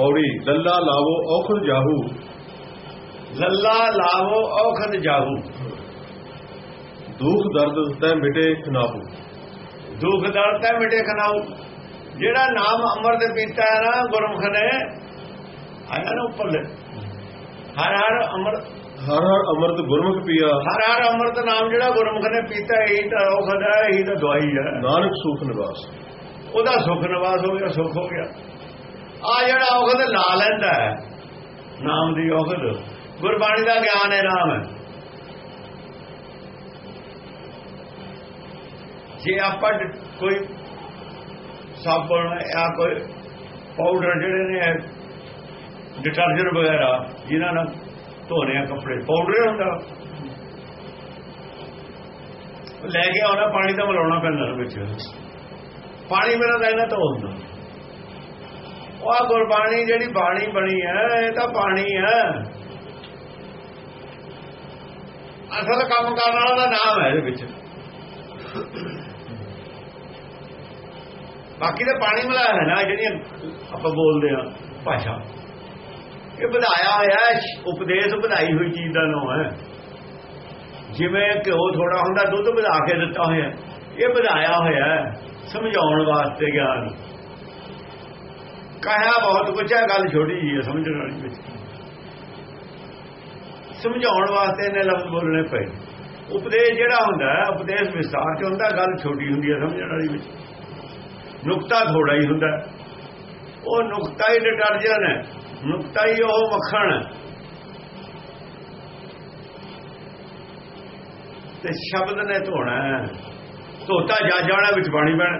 ਪੌੜੀ ਲੱਲਾ ਲਾਵੋ ਔਖਦ ਜਾਹੂ। ਲੱਲਾ ਲਾਵੋ ਔਖਦ ਜਾਹੂ। ਦੁੱਖ ਦਰਦ ਤੈ ਮਿਟੇ ਖਨਾਹੂ। ਦੁੱਖ ਦਰਦ ਤੇ ਮਿਟੇ ਖਨਾਉ ਜਿਹੜਾ ਨਾਮ ਅੰਮ੍ਰਿਤ ਪੀਤਾ ਹੈ ਨਾ ਗੁਰਮੁਖ ਨੇ ਆਇਆ ਨਾ ਉੱਪਰ ਲੈ। ਹਰ ਹਰ ਅੰਮ੍ਰਿਤ। ਹਰ ਹਰ ਅੰਮ੍ਰਿਤ ਗੁਰਮੁਖ ਪੀਆ। ਹਰ ਹਰ ਅੰਮ੍ਰਿਤ ਨਾਮ ਜਿਹੜਾ ਗੁਰਮੁਖ ਨੇ ਪੀਤਾ ਇਹ ਤਾਂ ਔਖਦ ਹੈ ਇਹ ਤਾਂ ਦਵਾਈ ਹੈ। ਨਾਨਕ ਸੁਖ ਨਿਵਾਸ। ਉਹਦਾ ਸੁਖ ਨਿਵਾਸ ਹੋ ਗਿਆ ਸੁਖ ਹੋ ਗਿਆ। ਆ ਜਿਹੜਾ ਔਖਦ ਲਾ ਲੈਂਦਾ ਹੈ। ਨਾਮ ਦੀ ਔਖਦ। ਗੁਰਬਾਣੀ ਦਾ ਗਿਆਨ ਹੈ ਨਾਮ। ਹੈ ਜੇ ਆਪਾਂ ਕੋਈ ਸਾਬਣ ਜਾਂ ਕੋਈ ਪਾਊਡਰ ਜਿਹੜੇ ਨੇ ਡਿਟਰਜੈਂਟ ਵਗੈਰਾ, ਜਿਨ੍ਹਾਂ ਨਾਲ ਧੋਣੇ ਆ ਕੱਪੜੇ ਪਾਊਡਰ ਹੁੰਦਾ। ਲੈ ਕੇ ਆਉਣਾ, ਪਾਣੀ ਤਾਂ ਮਿਲਾਉਣਾ ਪੈਂਦਾ ਵਿੱਚ। ਪਾਣੀ ਮੇਰਾ ਤਾਂ ਇਹਨਾਂ ਤੋਂ ਹੁੰਦਾ। ਉਹ ਆਹ ਗੁਰਬਾਣੀ ਜਿਹੜੀ ਬਾਣੀ ਬਣੀ ਹੈ, ਇਹ ਤਾਂ ਪਾਣੀ ਹੈ। ਅਸਲ ਕੰਮ ਕਰਨ ਵਾਲਾ ਦਾ ਨਾਮ ਹੈ ਇਹਦੇ ਵਿੱਚ। ਬਾਕੀ ਤਾਂ ਪਾਣੀ ਮਿਲਾਇਆ ਹੈ ਨਾ, ਜਿਹੜੀਆਂ ਆਪਾਂ ਬੋਲਦੇ ਆ ਭਾਸ਼ਾ। ਇਹ ਵਧਾਇਆ ਹੋਇਆ ਉਪਦੇਸ਼ ਵਧਾਈ ਹੋਈ ਚੀਜ਼ ਦਾ ਨਾਮ ਹੈ। ਜਿਵੇਂ ਘਿਓ ਥੋੜਾ ਹੁੰਦਾ, ਦੁੱਧ ਵਧਾ ਕੇ ਦਿੱਤਾ ਹੋਇਆ ਇਹ ਵਧਾਇਆ ਹੋਇਆ ਸਮਝਾਉਣ ਵਾਸਤੇ ਗਿਆਨ। ਕਾਇਆ ਬਹੁਤ ਕੁਝ ਹੈ ਗੱਲ ਛੋਟੀ ਜੀ ਹੈ, ਸਮਝਣ ਵਾਲੀ ਵਿੱਚ। ਸਮਝਾਉਣ ਵਾਸਤੇ ਇਹਨੇ ਲਫ਼ਜ਼ ਬੋਲਣੇ ਪਏ। ਉਪਦੇਸ਼ ਜਿਹੜਾ ਹੁੰਦਾ ਹੈ, ਉਪਦੇਸ਼ ਵਿਸਤਾਰ ਚ ਹੁੰਦਾ, ਗੱਲ ਛੋਟੀ ਹੁੰਦੀ ਹੈ, ਸਮਝਣ ਵਾਲੀ ਵਿੱਚ। ਨੁਕਤਾ ਥੋੜਾ ਹੀ ਹੁੰਦਾ ਉਹ ਨੁਕਤਾ ਹੀ ਡਿਟਰਜਨ ਹੈ। ਨੁਕਤਾ ਹੀ ਉਹ ਮੱਖਣ ਹੈ। ਤੇ ਸ਼ਬਦ ਨੇ ਧੋਣਾ ਧੋਤਾ ਜਾ ਜਾਣਾ ਵਿੱਚ ਪਾਣੀ ਪੈਣਾ।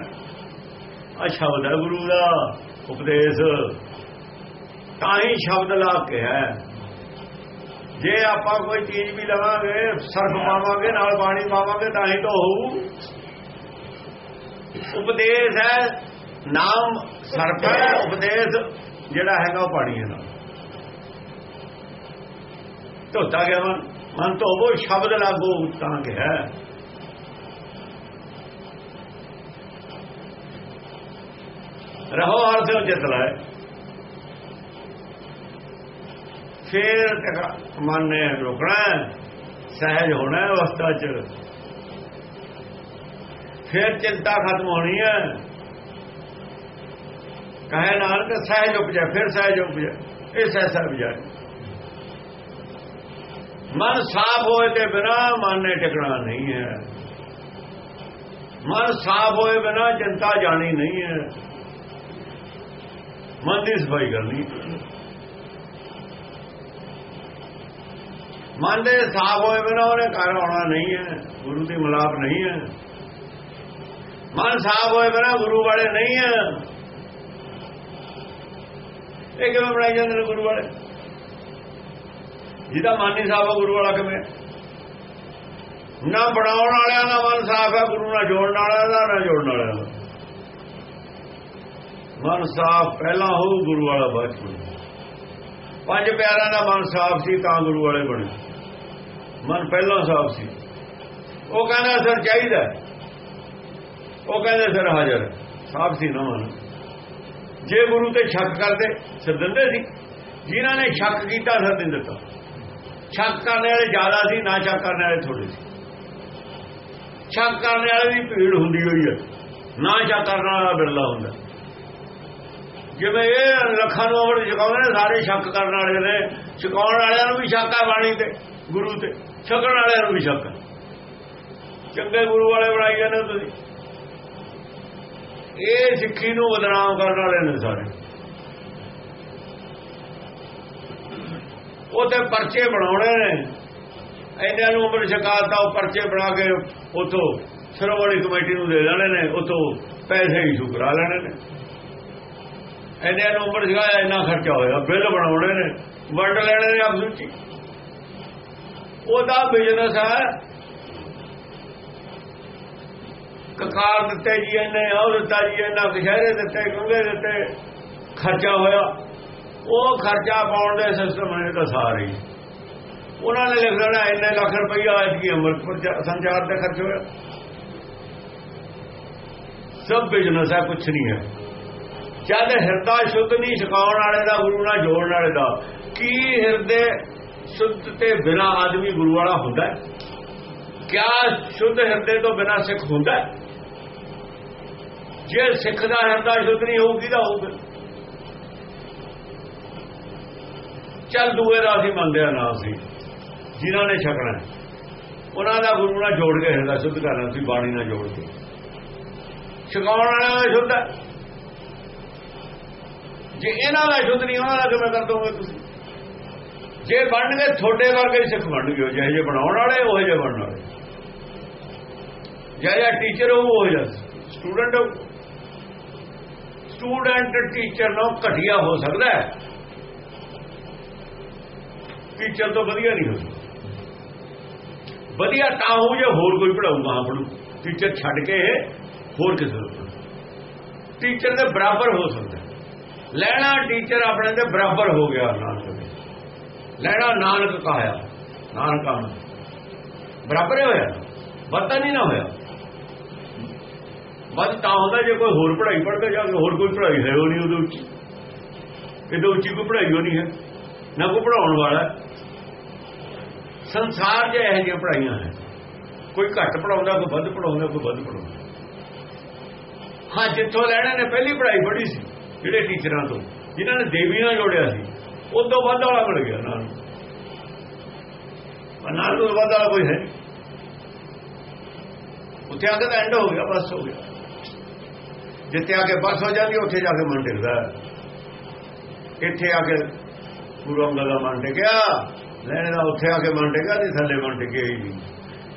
ਆ ਸ਼ਬਦ ਹੈ ਗੁਰੂ ਦਾ। ਉਪਦੇਸ਼। ਤਾਂ ਹੀ ਸ਼ਬਦ ਲਾ ਕੇ ਹੈ। ਜੇ ਆਪਾਂ ਕੋਈ ਚੀਜ਼ ਵੀ ਲਵਾਂਗੇ, ਸਰਫ ਪਾਵਾਂਗੇ, ਨਾਲ ਪਾਣੀ ਪਾਵਾਂਗੇ, ਤਾਂ ਹੀ ਤਾਂ ਹੋਊ। ਉਪਦੇਸ਼ ਹੈ, ਨਾਮ, ਸਰਫ ਹੈ, ਉਪਦੇਸ਼ ਜਿਹੜਾ ਹੈਗਾ ਉਹ ਪਾਣੀ ਹੈ। ਨਾਲ ਧੋਤਾ ਗਿਆ ਮਨ ਮਨ ਤੋਂ ਉਹ ਸ਼ਬਦ ਲਾਗੋ ਤਾਂ ਕਿ ਹੈ। ਰਹੋ ਹਰ ਸੇ ਚਿਤ ਲਾਏ ਫੇਰ ਮਨ ਨੇ ਰੁਕਣਾ ਸਹਿਜ ਹੋਣਾ ਅਵਸਥਾ ਚ। ਫਿਰ ਚਿੰਤਾ ਖਤਮ ਹੋਣੀ ਹੈ। ਕਹੇ ਨਾਲ ਕਿ ਸਹਿਜ ਉਪਜੈ ਫਿਰ ਸਹਿਜ ਉਪਜੈ ਇਹ ਸਹਿਜ ਉਪਜੈ ਮਨ ਸਾਫ਼ ਹੋਏ ਤੇ ਬਿਨਾ ਮਨ ਨੇ ਟਿਕਣਾ ਨਹੀਂ ਹੈ। ਮਨ ਸਾਫ਼ ਹੋਏ ਬਿਨਾ ਚਿੰਤਾ ਜਾਣੀ ਨਹੀਂ ਹੈ। ਮਨ ਦੀ ਸਫ਼ਾਈ ਕਰਨੀ ਮਨ ਦੇ ਸਾਫ਼ ਹੋਏ ਬਿਨਾਂ ਉਹਨੇ ਘਰ ਆਉਣਾ ਨਹੀਂ ਹੈ, ਗੁਰੂ ਦੀ ਮਿਲਾਪ ਨਹੀਂ ਹੈ। ਮਨ ਸਾਫ਼ ਹੋਏ ਬਿਨਾਂ ਗੁਰੂ ਵਾਲੇ ਨਹੀਂ ਹੈ। ਇਹ ਕਿਵੇਂ ਬਣਾਈ ਜਾਂਦੇ ਨੇ ਗੁਰੂ ਵਾਲੇ? ਜਿਹਦਾ ਮਨ ਨਹੀਂ ਸਾਫ਼ ਹੈ ਗੁਰੂ ਵਾਲਾ ਕਿਵੇਂ? ਨਾ ਬਣਾਉਣ ਵਾਲਿਆਂ ਦਾ ਮਨ ਸਾਫ਼ ਹੈ, ਗੁਰੂ ਨਾਲ ਜੋੜਨ ਵਾਲਿਆਂ ਦਾ, ਨਾ ਜੋੜਨ ਵਾਲਿਆਂ ਦਾ। ਮਨ ਸਾਫ਼ ਪਹਿਲਾਂ ਹੋਊ ਗੁਰੂ ਵਾਲਾ ਬਾਅਦ ਚ ਬਣੂ। ਪੰਜ ਪਿਆਰਾਂ ਦਾ ਮਨ ਸਾਫ਼ ਸੀ, ਤਾਂ ਗੁਰੂ ਵਾਲੇ ਬਣੇ। ਮਨ ਪਹਿਲਾਂ ਸਾਫ਼ ਸੀ। ਉਹ ਕਹਿੰਦਾ, ਸਰ ਚਾਹੀਦਾ ਉਹ ਕਹਿੰਦੇ, ਸਰ ਹਾਜ਼ਰ ਸਾਫ਼ ਸੀ ਨਾ ਮਨ। ਜੇ ਗੁਰੂ ਤੇ ਸ਼ੱਕ ਕਰਦੇ, ਸਿਰ ਦਿੰਦੇ ਸੀ। ਜਿਨ੍ਹਾਂ ਨੇ ਸ਼ੱਕ ਕੀਤਾ, ਸਰ ਦਿਨ ਦਿੱਤਾ। ਸ਼ੱਕ ਕਰਨ ਵਾਲੇ ਜ਼ਿਆਦਾ ਸੀ, ਨਾ ਸ਼ੱਕ ਕਰਨ ਵਾਲੇ ਥੋੜੇ ਸੀ। ਸ਼ੱਕ ਕਰਨ ਵਾਲੇ ਦੀ ਭੀੜ ਹੁੰਦੀ ਹੋਈ ਹੈ। ਨਾ ਸ਼ੱਕ ਕਰਨ ਵਾਲਾ ਬਿਰਲਾ ਹੁੰਦਾ। ਜਿਵੇਂ ਇਹ ਲੱਖਾਂ ਨੂੰ ਅਮਰ ਛਕਾਉਂਦੇ ਨੇ, ਸਾਰੇ ਸ਼ੱਕ ਕਰਨ ਵਾਲੇ ਨੇ। ਛਕਾਉਣ ਵਾਲਿਆਂ ਨੂੰ ਵੀ ਸ਼ੱਕ ਹੈ ਬਾਣੀ ਤੇ, ਗੁਰੂ ਤੇ। ਛਕਣ ਵਾਲਿਆਂ ਨੂੰ ਵੀ ਸ਼ੱਕ ਹੈ ਚੰਗੇ ਗੁਰੂ ਵਾਲੇ ਬਣਾਈ ਜਾਂਦੇ ਤੁਸੀਂ। ਇਹ ਸਿੱਖੀ ਨੂੰ ਬਦਨਾਮ ਕਰਨ ਵਾਲੇ ਨੇ ਸਾਰੇ। ਉਹ ਤੇ ਪਰਚੇ ਬਣਾਉਣੇ ਨੇ। ਇਹਨਾਂ ਨੂੰ ਉਮਰ ਛਕਾਤਾ, ਉਹ ਪਰਚੇ ਬਣਾ ਕੇ ਉਥੋਂ ਸ਼੍ਰੋਮਣੀ ਕਮੇਟੀ ਨੂੰ ਦੇ ਦੇਣੇ ਨੇ, ਉਥੋਂ ਪੈਸੇ ਹੀ ਸ਼ੁਕਰਾ ਲੈਣੇ ਨੇ। ਇਹਨੇ ਨੂੰ ਉਮਰ ਛਕਾਇਆ ਇੰਨਾ ਖਰਚਾ ਹੋਇਆ, ਬਿੱਲ ਬਣਾਉਣੇ ਨੇ, ਵੰਡ ਲੈਣੇ ਨੇ ਆਪਸੂਚੀ ਉਹਦਾ ਬਿਜ਼ਨਸ ਹੈ। ਕਕਾਰ ਦਿੱਤੇ ਜੀ ਇਹਨੇ ਉਹ ਦਿੱਤਾ ਜੀ ਇਹਨਾਂ ਕਸ਼ਹਿਰੇ ਦਿੱਤੇ ਕੰਗੇ ਦਿੱਤੇ, ਖਰਚਾ ਹੋਇਆ। ਉਹ ਖਰਚਾ ਪਾਉਣ ਦੇ ਸਿਸਟਮ ਨੇ ਤਾਂ ਸਾਰੇ ਉਹਨਾਂ ਨੇ ਲਿਖ ਲੈਣਾ ਇੰਨੇ ਲੱਖ ਰੁਪਈਆ ਅੱਜ ਕੀ ਅੰਮ੍ਰਿਤ ਸੰਚਾਰ ਤੇ ਖਰਚ ਹੋਇਆ। ਸਭ ਬਿਜ਼ਨਸ ਹੈ, ਕੁਛ ਨਹੀਂ ਹੈ। ਜਦ ਹਿਰਦਾ ਸ਼ੁੱਧ ਨਹੀਂ ਛਕਾਉਣ ਵਾਲੇ ਦਾ, ਗੁਰੂ ਨਾਲ ਜੋੜਨ ਵਾਲੇ ਦਾ, ਕੀ ਹਿਰਦੇ ਸ਼ੁੱਧ ਤੇ ਬਿਨਾ ਆਦਮੀ ਗੁਰੂ ਵਾਲਾ ਹੁੰਦਾ ਹੈ? ਕਿਆ ਸ਼ੁੱਧ ਹਿਰਦੇ ਤੋਂ ਬਿਨਾ ਸਿੱਖ ਹੁੰਦਾ ਹੈ? ਜੇ ਸਿੱਖ ਦਾ ਹਿਰਦਾ ਸ਼ੁੱਧ ਨਹੀਂ ਹੋਊਗੀ ਤਾਂ ਹੋਊਗਾ ਚੱਲ ਦੂਏ ਦਾ ਅਸੀਂ ਮੰਨਦੇ ਆ ਨਾ ਸੀ ਜਿਨ੍ਹਾਂ ਨੇ ਛਕਣਾ ਉਹਨਾਂ ਦਾ ਗੁਰੂ ਨਾਲ ਜੋੜ ਕੇ ਹਿਰਦਾ ਸ਼ੁੱਧ ਕਰਨਾ ਸੀ ਬਾਣੀ ਨਾਲ ਜੋੜ ਕੇ। ਛਕਾਉਣ ਵਾਲਾ ਦਾ ਸ਼ੁੱਧ ਹੈ। ਜੇ ਇਹਨਾਂ ਦਾ ਸ਼ੁੱਧ ਨਹੀਂ, ਉਹਨਾਂ ਦਾ ਕਿਵੇਂ ਕਰ ਦੋਗੇ ਤੁਸੀਂ। ਜੇ ਬਣਨਗੇ, ਤੁਹਾਡੇ ਵਰਗੇ ਹੀ ਸਿੱਖ ਬਣਨਗੇ ਜਿਹੇ ਜੇ ਬਣਾਉਣ ਵਾਲੇ, ਉਹ ਜਿਹੇ ਬਣਨ ਵਾਲੇ। ਜਿਹੜਾ ਟੀਚਰ ਹੋਊ, ਉਹ ਜਿਹਾ ਸਟੂਡੈਂਟ ਹੋਊ। ਸਟੂਡੈਂਟ ਟੀਚਰ ਨਾਲੋਂ ਘਟੀਆ ਹੋ ਸਕਦਾ ਹੈ। ਟੀਚਰ ਤੋਂ ਵਧੀਆ ਨਹੀਂ ਹੋ ਸਕਦਾ। ਵਧੀਆ ਤਾਂ ਹੋਊ ਜੇ ਹੋਰ ਕੋਈ ਪੜਾਊਗਾ ਆਪਣੂ ਟੀਚਰ ਛੱਡ ਕੇ ਹੋਰ ਕਿਸੇ ਨੂੰ ਪੜ੍ਹਾਊ। ਟੀਚਰ ਦੇ ਬਰਾਬਰ ਹੋ ਸਕਦਾ ਲੈਣਾ ਟੀਚਰ ਆਪਣੇ ਦੇ ਬਰਾਬਰ ਹੋ ਗਿਆ ਨਾਨਕ ਦੇ। ਲੈਣਾ ਨਾਨਕ ਕਹਾਇਆ, ਨਾਨਕ ਕਹਾ ਬਰਾਬਰ ਹੀ ਹੋਇਆ ਵੱਧਾ ਨਹੀਂ ਨਾ ਹੋਇਆ। ਵੱਧ ਤਾਂ ਹੁੰਦਾ ਜੇ ਕੋਈ ਹੋਰ ਪੜ੍ਹਾਈ ਪੜ੍ਹਦਾ ਜਾ ਹੋਰ ਕੋਈ ਪੜ੍ਹਾਈ ਹੈ ਉਹ ਨਹੀਂ ਉਹਦੇ ਉੱਚੀ ਇਹਦੇ ਉੱਚੀ ਕੋਈ ਪੜ੍ਹਾਈ ਉਹ ਨਹੀਂ ਹੈ, ਨਾ ਕੋਈ ਪੜਾਉਣ ਵਾਲਾ। ਸੰਸਾਰ 'ਚ ਇਹੋ ਜਿਹੀਆਂ ਪੜ੍ਹਾਈਆਂ ਹੈ ਕੋਈ ਘੱਟ ਪੜਾਉਂਦਾ ਕੋਈ ਵੱਧ ਪੜਾਉਂਦਾ ਕੋਈ ਵੱਧ ਪੜਾਉਂਦਾ ਹਾਂ, ਜਿੱਥੋਂ ਲੈਣਾ ਨੇ, ਪਹਿਲੀ ਪੜ੍ਹਾਈ ਪੜ੍ਹੀ ਸੀ। ਜਿਹੜੇ ਟੀਚਰਾਂ ਤੋਂ, ਜਿਨ੍ਹਾਂ ਨੇ ਦੇਵੀ ਨਾਲ ਜੋੜਿਆ ਸੀ ਉਹ ਤੋਂ ਵੱਧ ਵਾਲਾ ਮਿਲ ਗਿਆ ਨਾਲ। ਨਾਲ ਤੋਂ ਵੱਧ ਵਾਲਾ ਕੋਈ ਹੈ ਉੱਥੇ ਆ ਕੇ ਤਾਂ ਐਂਡ ਹੋ ਗਿਆ, ਬਸ ਹੋ ਗਿਆ। ਜਿੱਥੇ ਆ ਕੇ ਬਸ ਹੋ ਜਾਂਦੀ, ਉੱਥੇ ਜਾ ਕੇ ਮਨ ਟਿਕਦਾ। ਇੱਥੇ ਆ ਕੇ ਗੁਰੂ ਅੰਗਦ ਦਾ ਮਨ ਟਿਕਿਆ, ਲੈਣੇ ਦਾ ਉੱਥੇ ਆ ਕੇ ਮਨ ਟਿਕਿਆ ਤੇ ਥੱਲੇ ਮਨ ਟਿਕਿਆ ਹੀ ਨਹੀਂ।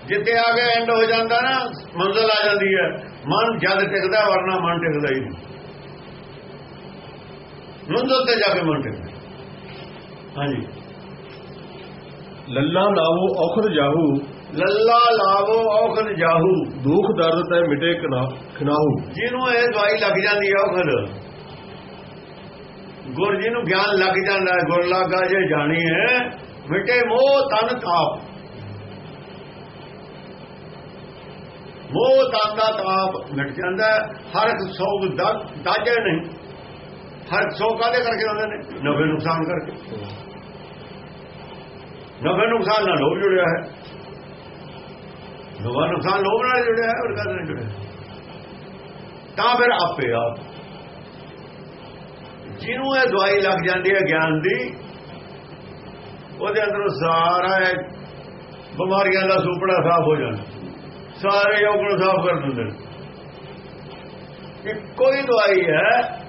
ਜਿੱਥੇ ਆ ਕੇ ਐਂਡ ਹੋ ਜਾਂਦਾ ਨਾ, ਮੰਜ਼ਲ ਆ ਜਾਂਦੀ ਹੈ। ਮਨ ਜਦ ਟਿਕਦਾ, ਵਰਨਾ ਮਨ ਟਿਕਦਾ ਹੀ ਨਹੀਂ। ਮੰਜ਼ਲ ਤੇ ਜਾ ਕੇ ਮਨ ਟਿਕਦਾ ਹਾਂਜੀ। ਲੱਲਾ ਲਾਵੋ ਔਖਰ ਜਾਹੂ। ਲੱਲਾ ਲਾਵੋ ਔਖਦ ਜਾਹੂ। ਦੁਖ ਦਰਦ ਤੈ ਮਿਟੇ ਕਨਾ ਖਨਾਹੂ। ਜਿਹਨੂੰ ਇਹ ਦਵਾਈ ਲੱਗ ਜਾਂਦੀ ਹੈ ਔਖਦ ਗੁਰ ਜੀ ਨੂੰ ਗਿਆਨ ਲੱਗ ਜਾਂਦਾ ਹੈ ਗੁਰ ਲਾਗਾ ਜੇ ਜਾਣੀ ਹੈ ਮਿਟੇ ਮੋਹ ਤਨ ਤਾਪ ਮੋਹ ਤਨ ਦਾ ਤਾਪ ਮਿਟ ਜਾਂਦਾ। ਹਰ ਇੱਕ ਸੋਗ ਦਾਜੇ ਨਹੀਂ। ਹਰ ਇੱਕ ਸੋਗ ਕਾਦੇ ਕਰਕੇ ਹੁੰਦੇ ਨੇ? ਨਫੇ ਨੁਕਸਾਨ ਕਰਕੇ। ਨਫੇ ਨੁਕਸਾਨ ਨਾਲ ਲੋਭ ਜੁੜਿਆ ਹੈ। ਨਫਾ ਨੁਕਸਾਨ ਲੋਭ ਨਾਲ ਜੁੜਿਆ ਹੈ ਔਰ ਕਾਹਦੇ ਨਾਲ ਜੁੜਿਆ ਤਾਂ ਫਿਰ ਆਪੇ ਆਪ। ਜਿਹਨੂੰ ਇਹ ਦਵਾਈ ਲੱਗ ਜਾਂਦੀ ਹੈ ਗਿਆਨ ਦੀ, ਉਹਦੇ ਅੰਦਰੋਂ ਸਾਰਾ ਇਹ ਬਿਮਾਰੀਆਂ ਦਾ ਸੁਪੜਾ ਸਾਫ਼ ਹੋ ਜਾਂਦਾ। ਸਾਰੇ ਔਗਣ ਸਾਫ਼ ਕਰ ਦਿੰਦੇ ਨੇ। ਇੱਕੋ ਹੀ ਦਵਾਈ ਹੈ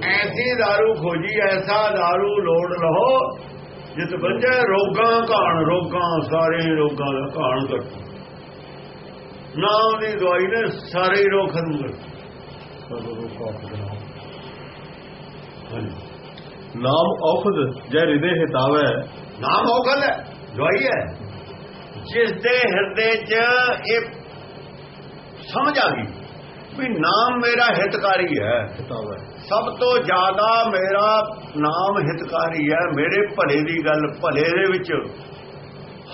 ਐਸੀ दारू ਖੋਜੀ ਐਸਾ दारू ਲੋੜ ਲਹੋ ਜਿਤ ਬੰਜੇ ਰੋਗਾਂ ਘਾਣ ਰੋਗਾਂ ਸਾਰੇ ਰੋਗਾਂ ਦਾ ਘਾਣ ਕੱਟ ਨਾਮ ਦੀ ਦਵਾਈ ਨੇ ਸਾਰੇ ਹੀ ਰੋਗ ਖਤਮ ਕਰ ਹਾਂਜੀ ਨਾਮ ਔਖਦ ਜੈ ਹਿਰਦੇ ਹਿਤਾਵੈ ਨਾਮ ਔਖਲ ਹੈ ਦਵਾਈ ਹੈ ਜਿਸ ਦੇ ਹਿਰਦੇ 'ਚ ਇਹ ਸਮਝ ਆ ਗਈ ਵੀ ਨਾਮ ਮੇਰਾ ਹਿਤਕਾਰੀ ਹੈ। ਸਭ ਤੋਂ ਜ਼ਿਆਦਾ ਮੇਰਾ ਨਾਮ ਹਿਤਕਾਰੀ ਹੈ। ਮੇਰੇ ਭਲੇ ਦੀ ਗੱਲ ਭਲੇ ਦੇ ਵਿੱਚ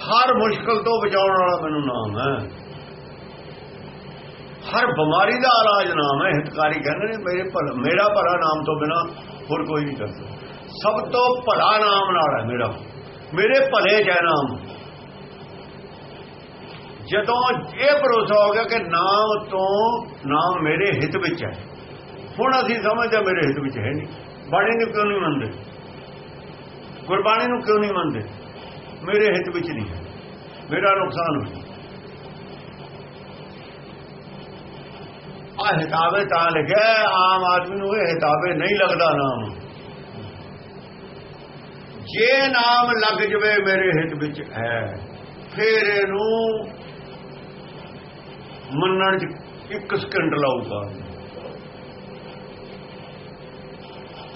ਹਰ ਮੁਸ਼ਕਲ ਤੋਂ ਬਚਾਉਣ ਵਾਲਾ ਮੈਨੂੰ ਨਾਮ ਹੈ। ਹਰ ਬਿਮਾਰੀ ਦਾ ਇਲਾਜ ਨਾਮ ਹੈ। ਹਿਤਕਾਰੀ ਕਹਿੰਦੇ ਨੇ ਮੇਰੇ ਭਲਾ ਮੇਰਾ ਭਲਾ ਨਾਮ ਤੋਂ ਬਿਨਾ ਹੋਰ ਕੋਈ ਨਹੀਂ ਕਰ ਸਕਦਾ। ਸਭ ਤੋਂ ਭਲਾ ਨਾਮ ਨਾਲ ਹੈ ਮੇਰਾ। ਮੇਰੇ ਭਲੇ ਜੈ ਨਾਮ। ਜਦੋਂ ਇਹ ਭਰੋਸਾ ਹੋ ਗਿਆ ਕਿ ਨਾਮ ਤੋਂ ਨਾਮ ਮੇਰੇ ਹਿੱਤ ਵਿੱਚ ਹੈ। ਹੁਣ ਅਸੀਂ ਸਮਝਦੇ ਮੇਰੇ ਹਿੱਤ ਵਿੱਚ ਹੈ ਨਹੀਂ। ਬਾਣੀ ਨੂੰ ਕਿਉਂ ਨਹੀਂ ਮੰਨਦੇ? ਗੁਰਬਾਣੀ ਨੂੰ ਕਿਉਂ ਨਹੀਂ ਮੰਨਦੇ? ਮੇਰੇ ਹਿੱਤ ਵਿੱਚ ਨਹੀਂ ਹੈ। ਮੇਰਾ ਨੁਕਸਾਨ ਹੋ ਆ ਹਿਤਾਬੇ ਤਾਂ ਲਿਖਿਆ ਆਮ ਆਦਮੀ ਨੂੰ ਇਹ ਹਿਤਾਬੇ ਨਹੀਂ ਲੱਗਦਾ ਨਾਮ। ਜੇ ਨਾਮ ਲੱਗ ਜਵੇ ਮੇਰੇ ਹਿੱਤ ਵਿੱਚ ਹੈ, ਫਿਰ ਇਹਨੂੰ ਮੰਨਣ ਚ ਇੱਕ ਸਕਿੰਟ ਲਾਊਗਾ।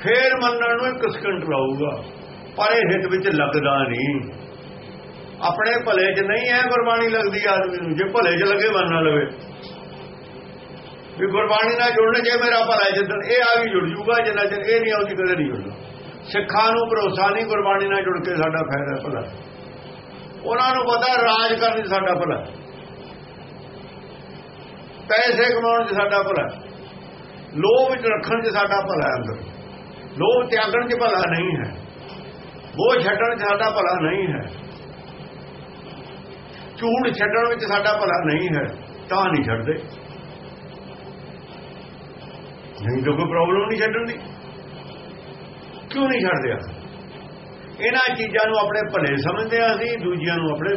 ਫੇਰ ਮੰਨਣ ਨੂੰ ਇੱਕ ਸਕਿੰਟ ਲਾਊਗਾ। ਪਰ ਇਹ ਹਿੱਤ ਵਿੱਚ ਲੱਗਦਾ ਨਹੀਂ। ਆਪਣੇ ਭਲੇ 'ਚ ਨਹੀਂ ਹੈ ਗੁਰਬਾਣੀ ਲੱਗਦੀ ਆਦਮੀ ਨੂੰ। ਜੇ ਭਲੇ 'ਚ ਲੱਗੇ ਮੰਨ ਨਾ ਲਵੇ। ਵੀ ਗੁਰਬਾਣੀ ਨਾਲ ਜੁੜਨ ਜੇ ਮੇਰਾ ਭਲਾ ਜਿੱਦਣ ਇਹ ਆ ਵੀ ਜੁੜ ਜੂਗਾ, ਜਿੰਨਾ ਚਿਰ ਇਹ ਨਹੀਂ ਆਉਂਦੀ ਕਦੇ ਨਹੀਂ ਜੁੜਨਾ। ਸਿੱਖਾਂ ਨੂੰ ਭਰੋਸਾ ਨਹੀਂ ਗੁਰਬਾਣੀ ਨਾਲ ਜੁੜ ਕੇ ਸਾਡਾ ਫਾਇਦਾ ਭਲਾ। ਉਹਨਾਂ ਨੂੰ ਪਤਾ ਰਾਜ ਕਰਨ ਸਾਡਾ ਭਲਾ ਪੈਸੇ ਕਮਾਉਣ 'ਚ ਸਾਡਾ ਭਲਾ ਲੋਭ ਵਿੱਚ ਰੱਖਣ 'ਚ ਸਾਡਾ ਭਲਾ ਅੰਦਰ। ਲੋਭ ਤਿਆਗਣ 'ਚ ਭਲਾ ਨਹੀਂ ਹੈ। ਉਹ ਛੱਡਣ 'ਚ ਸਾਡਾ ਭਲਾ ਨਹੀਂ ਹੈ। ਝੂਠ ਛੱਡਣ ਵਿੱਚ ਸਾਡਾ ਭਲਾ ਨਹੀਂ ਹੈ, ਤਾਂ ਨਹੀਂ ਛੱਡਦੇ। ਨਹੀਂ ਤਾਂ ਕੋਈ ਪ੍ਰੋਬਲਮ ਨਹੀਂ ਛੱਡਣ ਦੀ। ਕਿਉਂ ਨਹੀਂ ਛੱਡਦੇ ਆ? ਇਹਨਾਂ ਚੀਜ਼ਾਂ ਨੂੰ ਆਪਣੇ ਭਲੇ ਸਮਝਦੇ ਆ ਅਸੀਂ, ਦੂਜਿਆਂ ਨੂੰ ਆਪਣੇ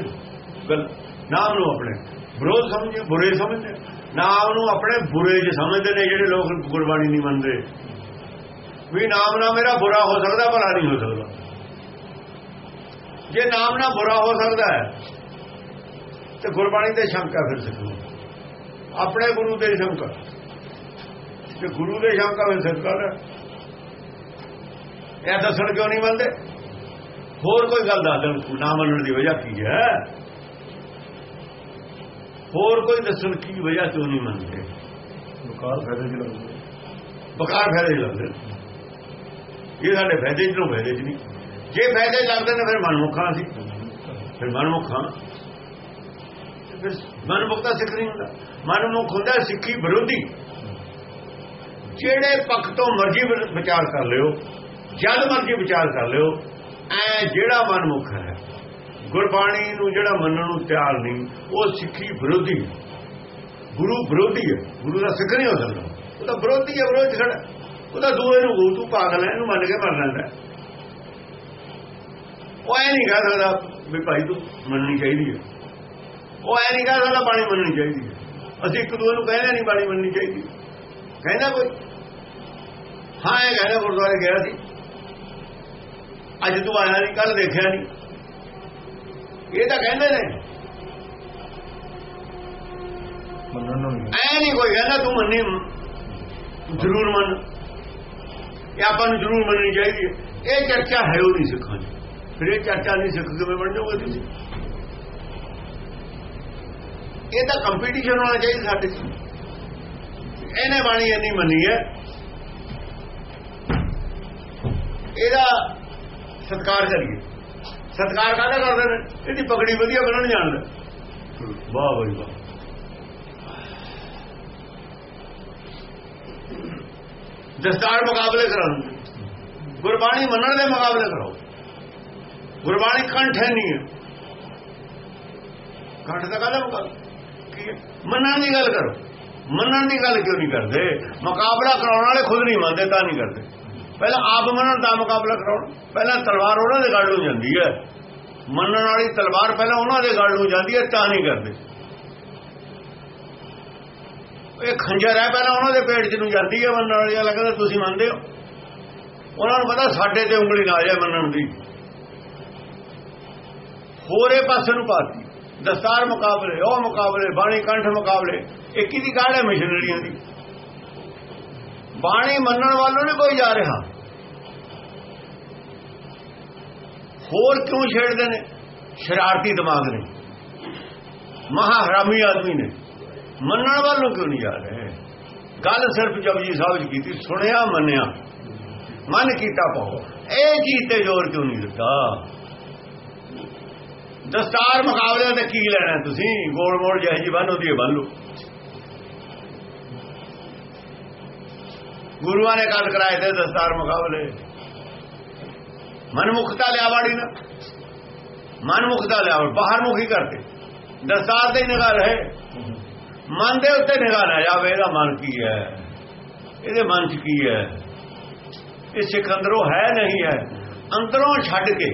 ਗਲ- ਨਾਮ ਨੂੰ ਆਪਣੇ ਵਿਰੋਧ ਸਮਝਦੇ ਬੁਰੇ ਸਮਝਦੇ ਆ। ਨਾਮ ਨੂੰ ਆਪਣੇ ਬੁਰੇ ਜਿ ਸਮਝਦੇ ਨੇ, ਜਿਹੜੇ ਲੋਕ ਗੁਰਬਾਣੀ ਨਹੀਂ ਮੰਨਦੇ। ਵੀ ਨਾਮ ਨਾ ਮੇਰਾ ਬੁਰਾ ਹੋ ਸਕਦਾ, ਭਲਾ ਨਹੀਂ ਹੋ ਸਕਦਾ। ਜੇ ਨਾਮ ਨਾ ਬੁਰਾ ਹੋ ਸਕਦਾ ਹੈ, ਤੇ ਗੁਰਬਾਣੀ ਤੇ ਸ਼ੰਕਾ ਫਿਰ ਸਕੂ ਆਪਣੇ ਗੁਰੂ ਤੇ ਸ਼ੰਕਾ। ਤੇ ਗੁਰੂ ਦੇ ਸ਼ੰਕਾ ਵਿੱਚ ਸ਼ੰਕਾ ਇਹ ਦੱਸਣ ਕਿਉਂ ਨਹੀਂ ਮੰਨਦੇ? ਹੋਰ ਕੋਈ ਗੱਲ ਦੱਸ ਦੇਣ, ਨਾ ਮੰਨਣ ਦੀ ਵਜ੍ਹਾ ਕੀ ਹੈ? ਹੋਰ ਕੋਈ ਦੱਸਣ ਕੀ ਵਜ੍ਹਾ ਕਿਉਂ ਨਹੀਂ ਮੰਨਦੇ? ਵਿਕਾਰ ਫਾਇਦੇ ਚ ਲੱਗਦੇ ਬਕਾਰ ਫਾਇਦੇ ਲੱਗਦੇ ਇਹ ਸਾਡੇ ਫਾਇਦੇ ਚ ਨੂੰ ਫਾਇਦੇ ਚ ਨਹੀਂ। ਜੇ ਫਾਇਦੇ ਲੱਗਦੇ ਨੇ ਫਿਰ ਮਨਮੁਖਾਂ ਸੀ। ਫਿਰ ਮਨਮੁਖਾਂ। ਤੇ ਫਿਰ ਮਨਮੁਖ ਦਾ ਸਿੱਖ ਨਹੀਂ ਹੁੰਦਾ। ਮਨਮੁਖ ਹੁੰਦਾ ਸਿੱਖੀ ਵਿਰੋਧੀ। ਜਿਹੜੇ ਪੱਖ ਤੋਂ ਮਰਜ਼ੀ ਵਿਚਾਰ ਕਰ ਲਿਓ ਜਦ ਮਰਜ਼ੀ ਵਿਚਾਰ ਕਰ ਲਿਓ ਐ ਜਿਹੜਾ ਮਨਮੁਖ ਹੈ ਗੁਰਬਾਣੀ ਨੂੰ ਜਿਹੜਾ ਮੰਨਣ ਨੂੰ ਤਿਆਰ ਨਹੀਂ, ਉਹ ਸਿੱਖੀ ਵਿਰੋਧੀ ਗੁਰੂ ਵਿਰੋਧੀ ਹੈ। ਗੁਰੂ ਦਾ ਸਿੱਖ ਨਹੀਂ ਹੋ ਸਕਦਾ। ਉਹ ਤਾਂ ਵਿਰੋਧੀ ਹੈ, ਵਿਰੋਧ ਖੜਾ ਉਹ ਤਾਂ ਦੂਏ ਨੂੰ ਗੂ ਤੂੰ ਪਾਗਲ ਹੈ ਇਹਨੂੰ ਮੰਨ ਕੇ ਮਰ ਲੈਂਦਾ ਉਹ ਐ ਨਹੀਂ ਕਹਿ ਸਕਦਾ ਵੀ ਭਾਈ ਤੂੰ ਮੰਨਣੀ ਚਾਹੀਦੀ ਹੈ। ਉਹ ਐ ਨਹੀਂ ਕਹਿ ਸਕਦਾ ਬਾਣੀ ਮੰਨਣੀ ਚਾਹੀਦੀ ਹੈ। ਅਸੀਂ ਇੱਕ ਦੂਏ ਨੂੰ ਕਹਿੰਦੇ ਨਹੀਂ ਬਾਣੀ ਮੰਨਣੀ ਚਾਹੀਦੀ। ਕਹਿੰਦਾ ਕੋਈ? ਹਾਂ, ਇਹ ਕਹਿੰਦਾ ਗੁਰਦੁਆਰੇ ਗਿਆ ਸੀ। ਅੱਜ ਤੂੰ ਆਇਆ ਨਹੀਂ ਕੱਲ ਦੇਖਿਆ ਨਹੀਂ। ਇਹ ਤਾਂ ਕਹਿੰਦੇ ਨੇ। ਮੰਨਣ ਨੂੰ ਨਹੀਂ। ਐ ਨਹੀਂ ਕੋਈ ਕਹਿੰਦਾ ਤੂੰ ਮੰਨੀ ਜ਼ਰੂਰ ਮੰਨ। ਇਹ ਆਪਾਂ ਨੂੰ ਜ਼ਰੂਰ ਮੰਨਣੀ ਚਾਹੀਦੀ ਹੈ। ਇਹ ਚਰਚਾ ਹੈ ਉਹ ਨਹੀਂ ਸਿੱਖਾਂ ਦੀ। ਫਿਰ ਇਹ ਚਰਚਾ ਨਹੀਂ ਸਿੱਖ ਕਿਵੇਂ ਬਣ ਜਾਓਗੇ ਤੁਸੀਂ ਇਹ ਤਾਂ ਕੰਪੀਟੀਸ਼ਨ ਹੋਣਾ ਚਾਹੀਦਾ ਸਾਡੇ 'ਚ। ਇਹਨੇ ਬਾਣੀ ਇੰਨੀ ਮੰਨੀ ਹੈ। ਇਹਦਾ ਸਤਕਾਰ ਕਰੀਏ। ਸਤਕਾਰ ਕਾਹਦਾ ਕਰਦੇ ਨੇ? ਇਹਦੀ ਪਗੜੀ ਵਧੀਆ ਬਣਨ ਜਾਣਦਾ। ਵਾਹ ਬਈ ਵਾਹ। ਦਸਤਾਰ ਮੁਕਾਬਲੇ ਕਰਾਉਣ। ਗੁਰਬਾਣੀ ਮੰਨਣ ਦੇ ਮੁਕਾਬਲੇ ਕਰੋ। ਗੁਰਬਾਣੀ ਕੰਠ ਹੈ ਨਹੀਂ ਹੈ। ਕੰਠ ਦਾ ਕਾਹਦਾ ਮੁਕਾਬਲਾ? ਮੰਨਣ ਦੀ ਗੱਲ ਕਰੋ। ਮੰਨਣ ਦੀ ਗੱਲ ਕਿਉਂ ਨਹੀਂ ਕਰਦੇ? ਮੁਕਾਬਲਾ ਕਰਾਉਣ ਵਾਲੇ ਖੁਦ ਨਹੀਂ ਮੰਨਦੇ ਤਾਂ ਨਹੀਂ ਕਰਦੇ। ਪਹਿਲਾਂ ਆਪ ਮੰਨਣ ਦਾ ਮੁਕਾਬਲਾ ਕਰਾਉਣ। ਪਹਿਲਾਂ ਤਲਵਾਰ ਉਹਨਾਂ ਦੇ ਗੜ ਨੂੰ ਜਾਂਦੀ ਹੈ। ਮੰਨਣ ਵਾਲੀ ਤਲਵਾਰ ਪਹਿਲਾਂ ਉਹਨਾਂ ਦੇ ਗੜ ਨੂੰ ਜਾਂਦੀ ਹੈ, ਤਾਂ ਨਹੀਂ ਕਰਦੇ। ਇਹ ਖੰਜਰ ਹੈ, ਪਹਿਲਾਂ ਉਹਨਾਂ ਦੇ ਪੇਟ 'ਚ ਨੂੰ ਜਾਂਦੀ ਹੈ ਮੰਨਣ ਵਾਲੀ ਲੱਗਦਾ ਤੁਸੀਂ ਮੰਨਦੇ ਹੋ। ਉਹਨਾਂ ਨੂੰ ਪਤਾ ਸਾਡੇ ਤੇ ਉਂਗਲੀ ਨਾ ਜਾਏ ਮੰਨਣ ਦੀ। ਹੋਰੇ ਪਾਸੇ ਨੂੰ ਪਾਤੀ ਦਸਤਾਰ ਮੁਕਾਬਲੇ, ਉਹ ਮੁਕਾਬਲੇ, ਬਾਣੀ ਕੰਠ ਮੁਕਾਬਲੇ, ਇੱਕ ਹੀ ਦੀ ਗੱਲ ਹੈ ਮਿਸ਼ਨਰੀਆਂ ਦੀ। ਬਾਣੀ ਮੰਨਣ ਵੱਲੋਂ ਨਹੀਂ ਕੋਈ ਜਾ ਰਿਹਾ। ਹੋਰ ਕਿਉਂ ਛੇੜਦੇ ਨੇ? ਸ਼ਰਾਰਤੀ ਦਿਮਾਗ ਨੇ। ਮਹਾ ਹਰਾਮੀ ਆਦਮੀ ਨੇ। ਮੰਨਣ ਵੱਲੋਂ ਕਿਉਂ ਨਹੀਂ ਜਾ ਰਹੇ? ਗੱਲ ਸਿਰਫ ਜਪਜੀ ਸਾਹਿਬ ਜੀ ਕੀਤੀ, ਸੁਣਿਆ, ਮੰਨਿਆ। ਮਨ ਕੀਤਾ ਪਾਓ। ਇਹ ਚੀਜ਼ ਤੇ ਜ਼ੋਰ ਕਿਉਂ ਨਹੀਂ ਦਿੱਤਾ? ਦਸਤਾਰ ਮੁਕਾਬਲੇ ਤੇ ਕੀ ਲੈਣਾ ਤੁਸੀਂ? ਗੋਲ ਮੋੜ ਜਿਹੀ ਬੰਨੋ ਦੀ ਉਹਦੀ ਬੰਨ ਗੁਰੂਆਂ ਨੇ ਕੱਲ ਕਰਾਏ ਤੇ ਦਸਤਾਰ ਮੁਕਾਬਲੇ ਮਨਮੁਖਤਾ ਲਿਆ ਵਾੜੀ ਨਾ। ਮਨਮੁਖਤਾ ਲਿਆ ਬਾਹਰ ਮੁਖੀ ਕਰਦੇ। ਦਸਤਾਰ ਤੇ ਨਿਗਾਹ ਰਹੇ। ਮਨ ਦੇ ਉੱਤੇ ਨਿਗਾਹ ਨਾ ਜਾਵੇ, ਇਹਦਾ ਮਨ ਕੀ ਹੈ? ਇਹਦੇ ਮਨ 'ਚ ਕੀ ਹੈ? ਇਹ ਸਿੱਖ ਅੰਦਰੋਂ ਹੈ ਨਹੀਂ ਹੈ। ਅੰਦਰੋਂ ਛੱਡ ਕੇ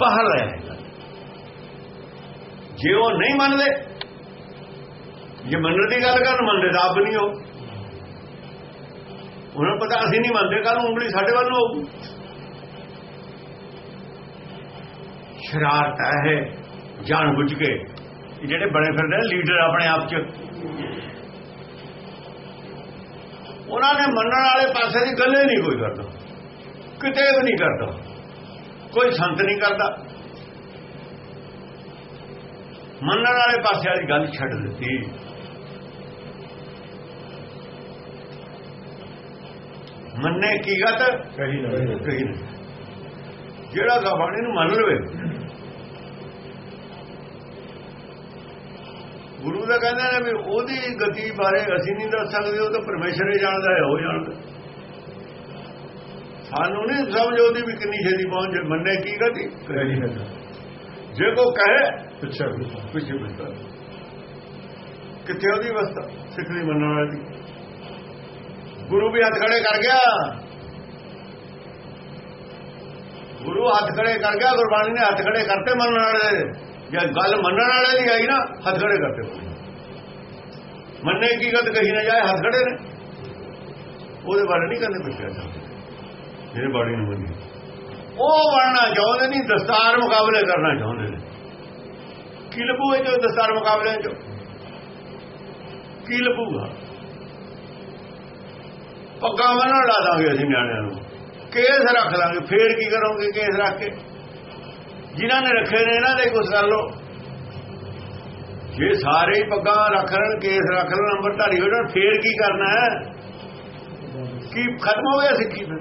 ਬਾਹਰ ਲੈ ਜੇ ਉਹ ਨਹੀਂ ਮੰਨਦੇ, ਜੇ ਮੰਨਣ ਦੀ ਗੱਲ ਕਰਨ, ਮੰਨਦੇ ਤਾਂ ਆਪ ਨਹੀਂ ਹੋ। ਉਹਨਾਂ ਨੂੰ ਪਤਾ ਅਸੀਂ ਨਹੀਂ ਮੰਨਦੇ ਕੱਲ ਉਂਗਲੀ ਸਾਡੇ ਵੱਲ ਨੂੰ ਸ਼ਰਾਰਤ ਹੈ ਜਾਣ ਬੁੱਝ ਕੇ ਜਿਹੜੇ ਬਣੇ ਫਿਰਦੇ ਲੀਡਰ ਆਪਣੇ ਆਪ ਚ। ਉਹਨਾਂ ਨੇ ਮੰਨਣ ਵਾਲੇ ਪਾਸੇ ਦੀ ਗੱਲ ਹੀ ਨਹੀਂ ਕੋਈ ਕਰਦਾ। ਕਿਤੇ ਵੀ ਨਹੀਂ ਕਰਦਾ। ਕੋਈ ਸੰਤ ਨਹੀਂ ਕਰਦਾ। ਮੰਨਣ ਵਾਲੇ ਪਾਸੇ ਵਾਲੀ ਗੱਲ ਛੱਡ ਦਿੱਤੀ। ਮੰਨੇ ਕੀ ਗਤ ਕਹੀ ਨਾ ਕਹੀ ਜਿਹੜਾ ਗਾਬਾਣੀ ਨੂੰ ਮੰਨ ਲਵੇ। ਗੁਰੂ ਦਾ ਕਹਿੰਦਾ ਨੇ ਵੀ ਉਹਦੀ ਗਤੀ ਬਾਰੇ ਅਸੀਂ ਨਹੀਂ ਦੱਸ ਸਕਦੇ ਉਹ ਤਾਂ ਪਰਮੇਸ਼ਰ ਹੀ ਜਾਣਦਾ ਹੈ ਉਹ ਜਾਣਦਾ। ਸਾਨੂੰ ਨਹੀਂ ਸਮਝ ਆਉਂਦੀ ਵੀ ਕਿੰਨੀ ਛੇਤੀ ਪਹੁੰਚ। ਮੰਨੇ ਕੀ ਗਤੀ ਕਹੀ ਹੈ ਜੇ ਕੋ ਕਹੇ ਪਿੱਛੇ ਪਿੱਛੇ ਬਿਲਕੁਲ ਕਿੱਥੇ ਉਹਦੀ ਅਵਸਥਾ? ਸਿੱਖ ਨਹੀਂ ਮੰਨਣ ਵਾਲੀ। ਗੁਰੂ ਵੀ ਹੱਥ ਖੜੇ ਕਰ ਗਿਆ। ਗੁਰੂ ਹੱਥ ਖੜੇ ਕਰ ਗਿਆ, ਗੁਰਬਾਣੀ ਨੇ ਹੱਥ ਖੜੇ ਕਰਤੇ ਮੰਨਣ ਵਾਲੇ। ਜੇ ਗੱਲ ਮੰਨਣ ਵਾਲੇ ਦੀ ਆਈ ਨਾ, ਹੱਥ ਖੜੇ ਕਰਤੇ ਮੰਨੇ ਕੀ ਗੱਲ, ਕਹੀ ਨਾ ਜਾਏ, ਹੱਥ ਖੜੇ ਨੇ। ਉਹਦੇ ਬਾਰੇ ਨਹੀਂ ਕਰਨੇ ਪੁੱਛਿਆ ਜਿਹੜੇ ਬਾਣੀ ਨੂੰ ਮੰਨੀ। ਉਹ ਬਣਨਾ ਚਾਹੁੰਦੇ ਨਹੀਂ, ਦਸਤਾਰ ਮੁਕਾਬਲੇ ਕਰਨਾ ਚਾਹੁੰਦੇ ਨੇ। ਕੀ ਲੱਭੂ ਇਹ ਜੋ ਦਸਤਾਰ ਮੁਕਾਬਲੇ ਚ? ਕੀ ਲਪੂਗਾ ਪੱਗਾਂ ਬੰਨਣ ਲਾ ਦਾਂਗੇ ਅਸੀਂ ਨਿਆਣਿਆਂ ਨੂੰ। ਕੇਸ ਰੱਖ ਲਾਂਗੇ, ਫੇਰ ਕੀ ਕਰੋਗੇ ਕੇਸ ਰੱਖ ਕੇ? ਜਿਨ੍ਹਾਂ ਨੇ ਰੱਖੇ ਨੇ, ਇਹਨਾਂ ਦੇ ਕੁਛ ਕਰ ਲੋ ਜੇ ਸਾਰੇ ਹੀ ਪੱਗਾਂ ਰੱਖ ਲੈਣ, ਕੇਸ ਰੱਖ ਲੈਣ ਅੰਮ੍ਰਿਤਧਾਰੀ ਹੋ ਜਾਣ, ਫੇਰ ਕੀ ਕਰਨਾ ਹੈ? ਕੀ ਖਤਮ ਹੋ ਗਿਆ ਸਿੱਖੀ ਫਿਰ?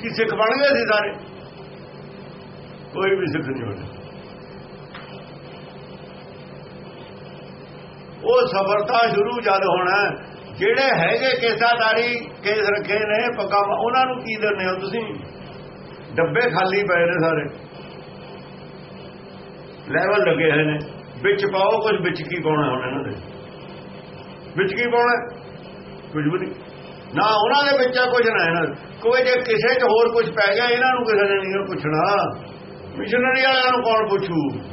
ਕੀ ਸਿੱਖ ਬਣ ਗਏ ਸੀ ਸਾਰੇ? ਕੋਈ ਵੀ ਸਿੱਖ ਨਹੀਂ ਹੋਣਾ। ਉਹ ਸਫਲਤਾ ਸ਼ੁਰੂ ਜਦ ਹੋਣਾ ਜਿਹੜੇ ਹੈਗੇ ਕੇਸਾਦਾਰੀ ਕੇਸ ਰੱਖੇ ਨੇ ਪੱਕਾ ਉਹਨਾਂ ਨੂੰ ਕੀ ਦਿੰਦੇ ਹੋ ਤੁਸੀਂ? ਡੱਬੇ ਖਾਲੀ ਪਏ ਨੇ ਸਾਰੇ। ਲੈਵਲ ਲੱਗੇ ਹੋਏ ਨੇ। ਵਿੱਚ ਪਾਓ, ਕੁਝ ਵਿੱਚ ਕੀ ਪਾਉਣਾ ਹੁਣ ਇਹਨਾਂ ਦੇ? ਵਿੱਚ ਕੀ ਪਾਉਣਾ? ਕੁਝ ਵੀ ਨਹੀਂ। ਨਾ ਉਹਨਾਂ ਦੇ ਵਿੱਚ ਆ, ਕੁਝ ਨਾ ਇਹਨਾਂ ਕੋਈ ਜੇ ਕਿਸੇ 'ਚ ਹੋਰ ਕੁਝ ਪੈ ਗਿਆ, ਇਹਨਾਂ ਨੂੰ ਕਿਸੇ ਨੇ ਨਹੀਂ ਪੁੱਛਣਾ। ਮਿਸ਼ਨਰੀ ਵਾਲਿਆਂ ਨੂੰ ਕੌਣ ਪੁੱਛੂ?